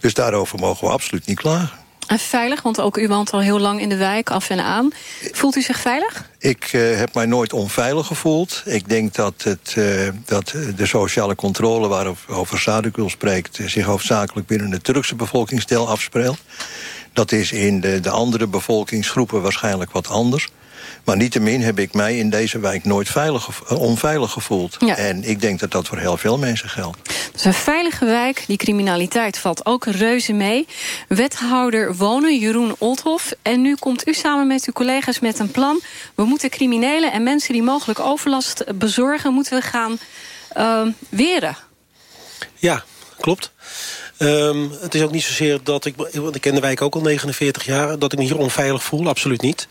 Dus daarover mogen we absoluut niet klagen. En veilig, want ook u woont al heel lang in de wijk, af en aan. Voelt u zich veilig? Ik uh, heb mij nooit onveilig gevoeld. Ik denk dat, het, uh, dat de sociale controle waarover Sadukul spreekt... zich hoofdzakelijk binnen de Turkse bevolkingsdeel afspeelt. Dat is in de, de andere bevolkingsgroepen waarschijnlijk wat anders. Maar niettemin heb ik mij in deze wijk nooit veilig, onveilig gevoeld. Ja. En ik denk dat dat voor heel veel mensen geldt. Het is een veilige wijk. Die criminaliteit valt ook reuze mee. Wethouder Wonen, Jeroen Olthof. En nu komt u samen met uw collega's met een plan. We moeten criminelen en mensen die mogelijk overlast bezorgen... moeten we gaan uh, weren. Ja, klopt. Um, het is ook niet zozeer dat ik, want ik ken de wijk ook al 49 jaar... dat ik me hier onveilig voel, absoluut niet.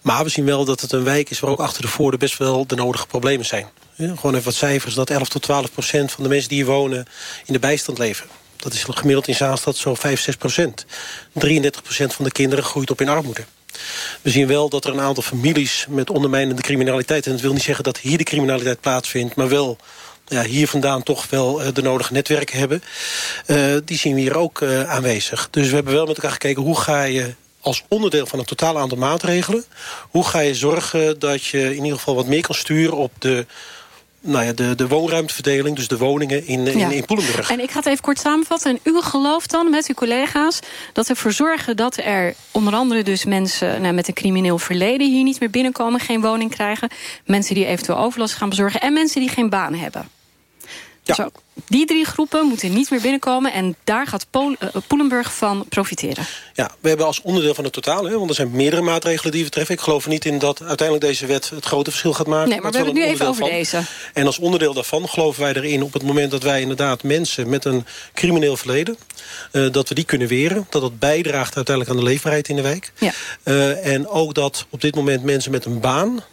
Maar we zien wel dat het een wijk is waar ook achter de voordeur best wel de nodige problemen zijn. Gewoon even wat cijfers, dat 11 tot 12 procent van de mensen die hier wonen in de bijstand leven. Dat is gemiddeld in Zaanstad zo 5, 6 procent. 33 procent van de kinderen groeit op in armoede. We zien wel dat er een aantal families met ondermijnende criminaliteit... en dat wil niet zeggen dat hier de criminaliteit plaatsvindt... maar wel ja, hier vandaan toch wel uh, de nodige netwerken hebben. Uh, die zien we hier ook uh, aanwezig. Dus we hebben wel met elkaar gekeken hoe ga je als onderdeel van een totaal aantal maatregelen... hoe ga je zorgen dat je in ieder geval wat meer kan sturen op de nou ja, de, de woonruimteverdeling, dus de woningen in, in, Ja. in Poelenburg. En ik ga het even kort samenvatten. En u gelooft dan met uw collega's dat ervoor zorgen dat er onder andere dus mensen nou, met een crimineel verleden hier niet meer binnenkomen, geen woning krijgen, mensen die eventueel overlast gaan bezorgen en mensen die geen baan hebben. Zo. Die drie groepen moeten niet meer binnenkomen... en daar gaat uh, Poelenburg van profiteren. Ja, we hebben als onderdeel van het totaal... Hè, want er zijn meerdere maatregelen die we treffen. Ik geloof er niet in dat uiteindelijk deze wet het grote verschil gaat maken. Nee, maar we hebben het nu even over van. deze. En als onderdeel daarvan geloven wij erin... op het moment dat wij inderdaad mensen met een crimineel verleden... Uh, dat we die kunnen weren. Dat dat bijdraagt uiteindelijk aan de leefbaarheid in de wijk. Ja. Uh, en ook dat op dit moment mensen met een baan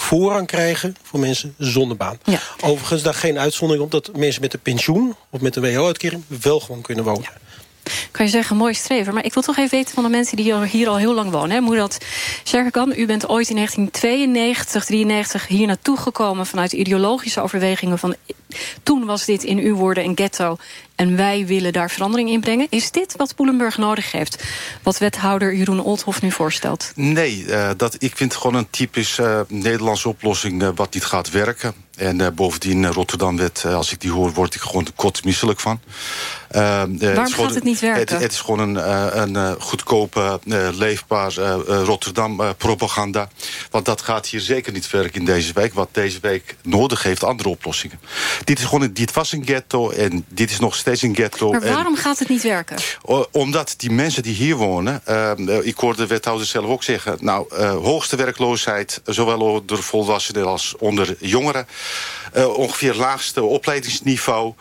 voorrang krijgen voor mensen zonder baan. Ja. Overigens, daar geen uitzondering op dat mensen met een pensioen... of met een WO-uitkering wel gewoon kunnen wonen. Ja kan je zeggen, mooi streven. Maar ik wil toch even weten van de mensen die hier al heel lang wonen. Hè. Hoe dat kan. U bent ooit in 1992, 93 hier naartoe gekomen... vanuit ideologische overwegingen van... toen was dit in uw woorden een ghetto... en wij willen daar verandering in brengen. Is dit wat Boelenburg nodig heeft? Wat wethouder Jeroen Olthoff nu voorstelt? Nee, uh, dat, ik vind het gewoon een typisch uh, Nederlandse oplossing... Uh, wat niet gaat werken. En bovendien, Rotterdam werd, als ik die hoor, word ik gewoon kot misselijk van. Uh, Waarom het gaat het niet werken? Het, het is gewoon een, uh, een uh, goedkope, leefbaar Rotterdam-propaganda. Want dat gaat hier zeker niet werken in deze week. Wat deze week nodig heeft, andere oplossingen. Dit, is gewoon, dit was een ghetto en dit is nog steeds een ghetto. Maar waarom en, gaat het niet werken? Omdat die mensen die hier wonen... ik hoorde de wethouder zelf ook zeggen... nou, hoogste werkloosheid, zowel onder volwassenen als onder jongeren... ongeveer laagste opleidingsniveau...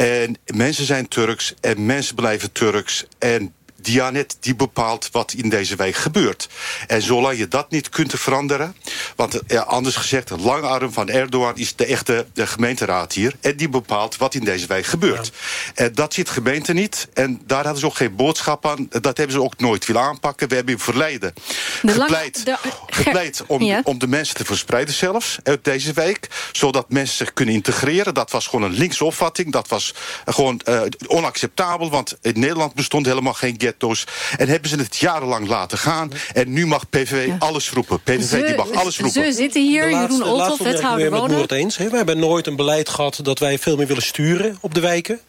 En mensen zijn Turks en mensen blijven Turks. En Dianet die bepaalt wat in deze wijk gebeurt. En zolang je dat niet kunt veranderen... want ja, anders gezegd, de lange arm van Erdogan... is de echte de gemeenteraad hier. En die bepaalt wat in deze wijk gebeurt. Ja. En dat ziet de gemeente niet. En daar hadden ze ook geen boodschap aan. Dat hebben ze ook nooit willen aanpakken. We hebben in verleden gepleit, de, gepleit om, ja. om de mensen te verspreiden zelfs... uit deze wijk, zodat mensen zich kunnen integreren. Dat was gewoon een linkse opvatting. Dat was gewoon uh, onacceptabel, want in Nederland bestond helemaal geen ghetto's. En hebben ze het jarenlang laten gaan. En nu mag PVV ja. alles roepen. PVV ze, die mag alles roepen. Ze zitten hier, Jeroen Olthoff, wethouder wonen. Noord eens. We hebben nooit een beleid gehad dat wij veel meer willen sturen op de wijken.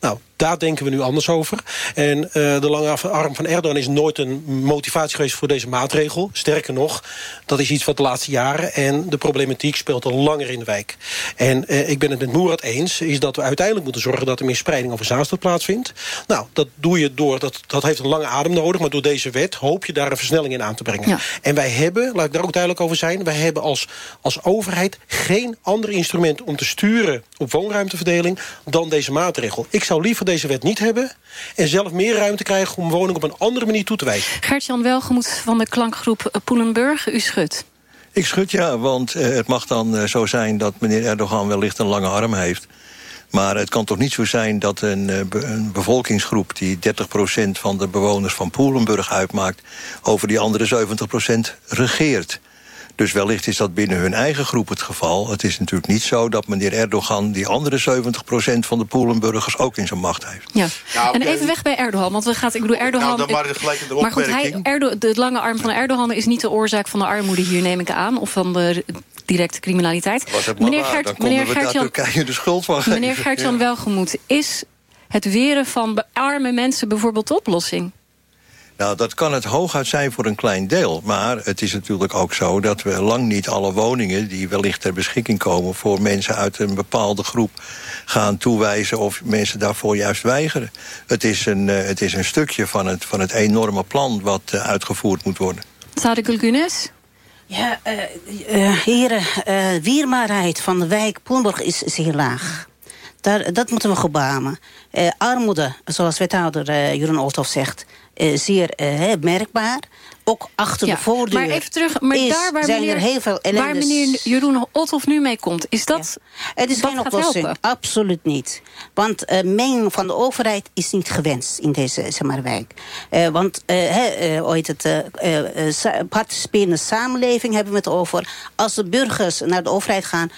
Nou, daar denken we nu anders over. En uh, de lange arm van Erdogan is nooit een motivatie geweest voor deze maatregel. Sterker nog, dat is iets wat de laatste jaren... en de problematiek speelt al langer in de wijk. En uh, ik ben het met Moerad eens... is dat we uiteindelijk moeten zorgen dat er meer spreiding over Zaanstad plaatsvindt. Nou, dat doe je door... Dat, dat heeft een lange adem nodig, maar door deze wet... hoop je daar een versnelling in aan te brengen. Ja. En wij hebben, laat ik daar ook duidelijk over zijn... wij hebben als, als overheid geen ander instrument om te sturen... op woonruimteverdeling dan deze maatregel. Ik zou liever deze wet niet hebben... en zelf meer ruimte krijgen om woningen op een andere manier toe te wijzen. Gert-Jan Welgemoed van de klankgroep Poelenburg, u schudt. Ik schud ja, want uh, het mag dan uh, zo zijn dat meneer Erdogan wellicht een lange arm heeft. Maar het kan toch niet zo zijn dat een, be een bevolkingsgroep... die 30% van de bewoners van Poelenburg uitmaakt... over die andere 70% regeert. Dus wellicht is dat binnen hun eigen groep het geval. Het is natuurlijk niet zo dat meneer Erdogan... die andere 70% van de Poelenburgers ook in zijn macht heeft. Ja. Nou, en even weg bij Erdogan. Want we gaan, ik bedoel, Erdogan... Nou, dan maar gelijk de maar goed, hij, Erdo, de lange arm van Erdogan is niet de oorzaak van de armoede hier, neem ik aan. Of van de directe criminaliteit. Was het meneer Gert, dan meneer we Gert Turkije de schuld van geven. Meneer Gert-Jan ja. Welgemoed, is het weren van arme mensen bijvoorbeeld de oplossing? Nou, dat kan het hooguit zijn voor een klein deel. Maar het is natuurlijk ook zo dat we lang niet alle woningen... die wellicht ter beschikking komen voor mensen uit een bepaalde groep... gaan toewijzen of mensen daarvoor juist weigeren. Het is een, uh, het is een stukje van het, van het enorme plan wat uh, uitgevoerd moet worden. Gulgunes? Ja, uh, uh, heren, uh, weerbaarheid van de wijk Poenburg is zeer laag. Daar, dat moeten we gebamen. Uh, armoede, zoals wethouder uh, Jeroen Olthoff zegt, zeer uh, merkbaar. Ook achter ja, de voordeur. Maar even terug, maar is, daar waar zijn meneer, er heel veel waar meneer Jeroen Othoff nu mee komt, is dat. Ja. Het is geen oplossing, absoluut niet. Want uh, menging van de overheid is niet gewenst in deze zeg maar, wijk. Uh, want uh, ooit het participerende samenleving hebben we het over. Als de burgers naar de overheid gaan,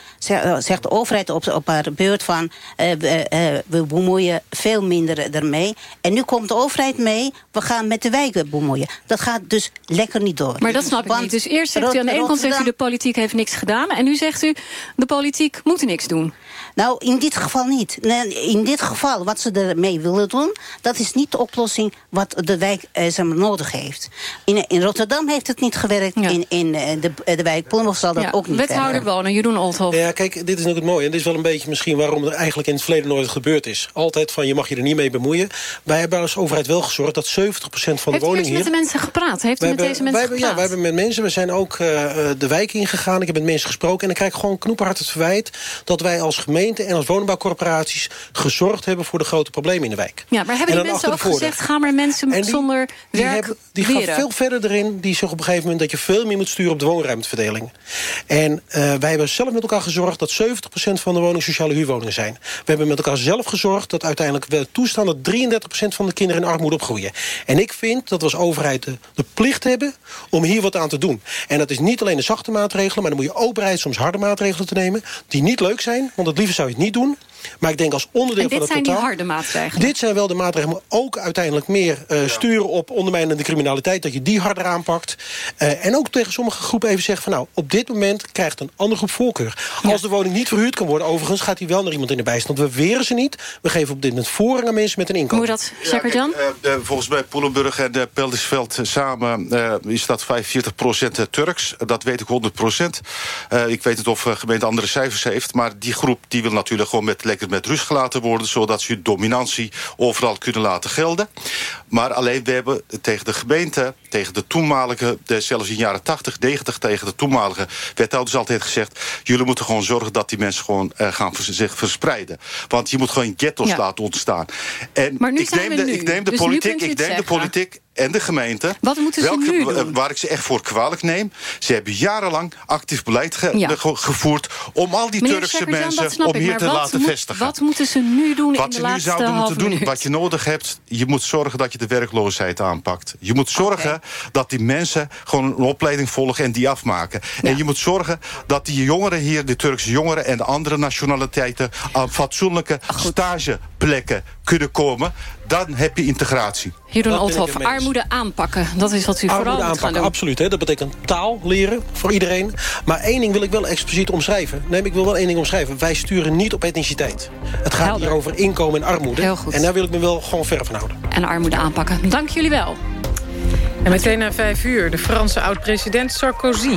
zegt de overheid op, op haar beurt van we, we bemoeien veel minder ermee. En nu komt de overheid mee, we gaan met de wijken bemoeien. Dat gaat dus lekker niet door. Maar dat snap ik niet. Dus eerst zegt u aan de ene kant zegt u de politiek heeft niks gedaan... en nu zegt u de politiek moet niks doen. Nou, in dit geval niet. In dit geval, wat ze ermee willen doen... dat is niet de oplossing wat de wijk eh, zeg maar, nodig heeft. In, in Rotterdam heeft het niet gewerkt. In, in eh, de, de wijk Ploemhof zal dat Ja, ook niet wethouder wonen, Jeroen Oldhoff. Ja, kijk, dit is ook het mooie. En dit is wel een beetje misschien waarom er eigenlijk in het verleden nooit gebeurd is. Altijd van, je mag je er niet mee bemoeien. Wij hebben als overheid wel gezorgd dat 70% van de Heeft u woningen hier... met de mensen gepraat? Heeft u Wij met hebben- deze wij mensen ja, gepraat? wij hebben met mensen, we zijn ook eh, eh, de wijk ingegaan. Ik heb met mensen gesproken. En dan krijg ik gewoon knoeperhard het verwijt... dat wij als gemeente en als woningbouwcorporaties... gezorgd hebben voor de grote problemen in de wijk. Ja, maar hebben En die mensen ook gezegd... ga maar mensen die- zonder Die, werk hebben, die gaan weren? veel verder erin. Die zeggen op een gegeven moment dat je veel meer moet sturen op de woonruimteverdeling. En eh, wij hebben zelf met elkaar gezorgd dat 70% van de woningen sociale huurwoningen zijn. We hebben met elkaar zelf gezorgd dat uiteindelijk we toestaan dat 33% van de kinderen in armoede opgroeien. En ik vind dat we als overheid de, de plicht hebben om hier wat aan te doen. En dat is niet alleen de zachte maatregelen, maar dan moet je ook bereid soms harde maatregelen te nemen. Die niet leuk zijn, want het liever zou je het niet doen. Maar ik denk als onderdeel van dit het zijn die totaal... harde maatregelen. Dit zijn wel de maatregelen, maar ook uiteindelijk meer eh, sturen op ondermijnende criminaliteit. Dat je die harder aanpakt. Eh, en ook tegen sommige groepen even zeggen van nou, op dit moment krijgt een andere groep voorkeur. Als de woning niet verhuurd kan worden, overigens gaat die wel naar iemand in de bijstand. We weren ze niet. We geven op dit moment voorrang aan mensen met een inkomen. Hoe dat, Shekhar Jan? Eh, de- volgens mij Poelenburg en Peldisveld eh, samen eh, is dat 45% Turks. Dat weet ik 100%. Eh, ik weet niet of uh, gemeente andere cijfers heeft. Maar die groep die wil natuurlijk gewoon met, lekker met rust gelaten worden. Zodat ze hun dominantie overal kunnen laten gelden. Maar alleen we hebben tegen de gemeente, tegen de toenmalige... De, zelfs in de jaren 80, 90 tegen de toenmalige wethouders altijd gezegd... jullie moeten gewoon zorgen dat die mensen gewoon uh, gaan vers zich verspreiden. Want je moet gewoon ghetto's Ja. laten ontstaan. En Maar nu ik neem de, nu. ik neem de Dus politiek, ik de politiek en de gemeente. Wat moeten ze welke, nu doen? Waar ik ze echt voor kwalijk neem. Ze hebben jarenlang actief beleid ge- Ja. ge- gevoerd om al die Meneer Turkse mensen om ik, hier te laten moet- vestigen. Wat moeten ze nu doen in Wat de ze nu zouden moeten doen, minuut? wat je nodig hebt... je moet zorgen dat je de werkloosheid aanpakt. Je moet zorgen dat die mensen gewoon een opleiding volgen en die afmaken. En je moet zorgen dat die jongeren hier, de Turkse jongeren... en de andere nationaliteiten aan fatsoenlijke stageplekken kunnen komen. Dan heb je integratie. Jeroen eens. armoede aanpakken. Dat is wat u vooral Armoede aanpakken, doen. absoluut. Hè. Dat betekent taal leren voor iedereen. Maar één ding wil ik wel expliciet omschrijven. Nee, ik wil wel één ding omschrijven. Wij sturen niet op etniciteit. Het gaat Helder. hier over inkomen en armoede. Heel goed. En daar wil ik me wel gewoon ver van houden. En armoede aanpakken. Dank jullie wel. En meteen na vijf uur, de Franse oud-president Sarkozy.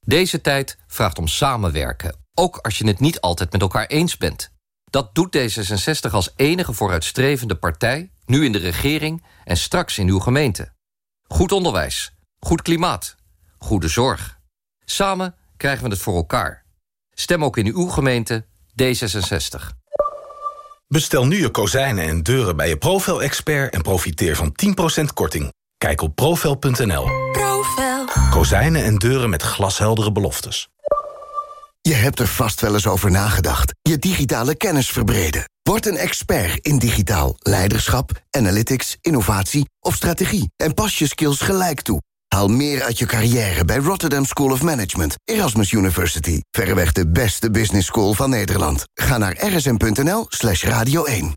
Deze tijd vraagt om samenwerken, ook als je het niet altijd met elkaar eens bent. Dat doet D66 als enige vooruitstrevende partij, nu in de regering en straks in uw gemeente. Goed onderwijs, goed klimaat, goede zorg. Samen krijgen we het voor elkaar. Stem ook in uw gemeente D66. Bestel nu je kozijnen en deuren bij je Profel-expert... en profiteer van 10% korting. Kijk op profel.nl. Kozijnen en deuren met glasheldere beloftes. Je hebt er vast wel eens over nagedacht. Je digitale kennis verbreden. Word een expert in digitaal leiderschap, analytics, innovatie of strategie. En pas je skills gelijk toe. Haal meer uit je carrière bij Rotterdam School of Management, Erasmus University. Verreweg de beste business school van Nederland. Ga naar rsm.nl slash radio 1.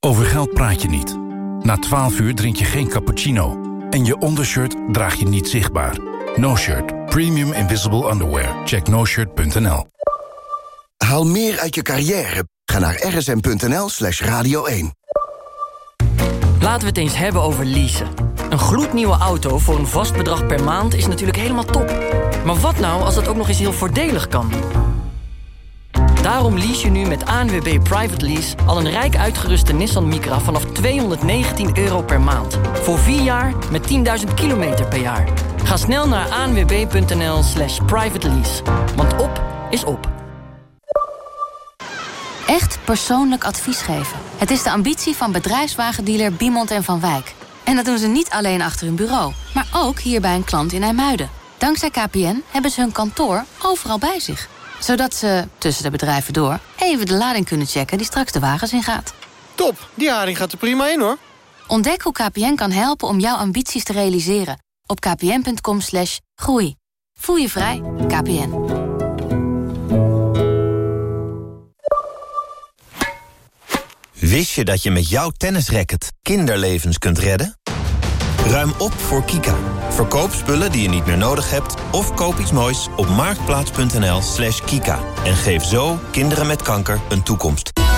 Over geld praat je niet. Na 12 uur drink je geen cappuccino. En je ondershirt draag je niet zichtbaar. No Shirt. Premium Invisible Underwear. Check noshirt.nl Haal meer uit je carrière. Ga naar rsm.nl slash radio 1. Laten we het eens hebben over leasen. Een gloednieuwe auto voor een vast bedrag per maand is natuurlijk helemaal top. Maar wat nou als dat ook nog eens heel voordelig kan? Daarom lease je nu met ANWB Private Lease al een rijk uitgeruste Nissan Micra vanaf 219 euro per maand. Voor 4 jaar met 10.000 kilometer per jaar. Ga snel naar anwb.nl slash private lease. Want op is op. Echt persoonlijk advies geven. Het is de ambitie van bedrijfswagendealer Biemond en Van Wijk. En dat doen ze niet alleen achter hun bureau, maar ook hier bij een klant in IJmuiden. Dankzij KPN hebben ze hun kantoor overal bij zich. Zodat ze, tussen de bedrijven door, even de lading kunnen checken die straks de wagens ingaat. Top, die haring gaat er prima in hoor. Ontdek hoe KPN kan helpen om jouw ambities te realiseren. Op kpn.com slash groei. Voel je vrij, KPN. Wist je dat je met jouw tennisracket kinderlevens kunt redden? Ruim op voor Kika. Verkoop spullen die je niet meer nodig hebt... of koop iets moois op marktplaats.nl slash kika. En geef zo kinderen met kanker een toekomst.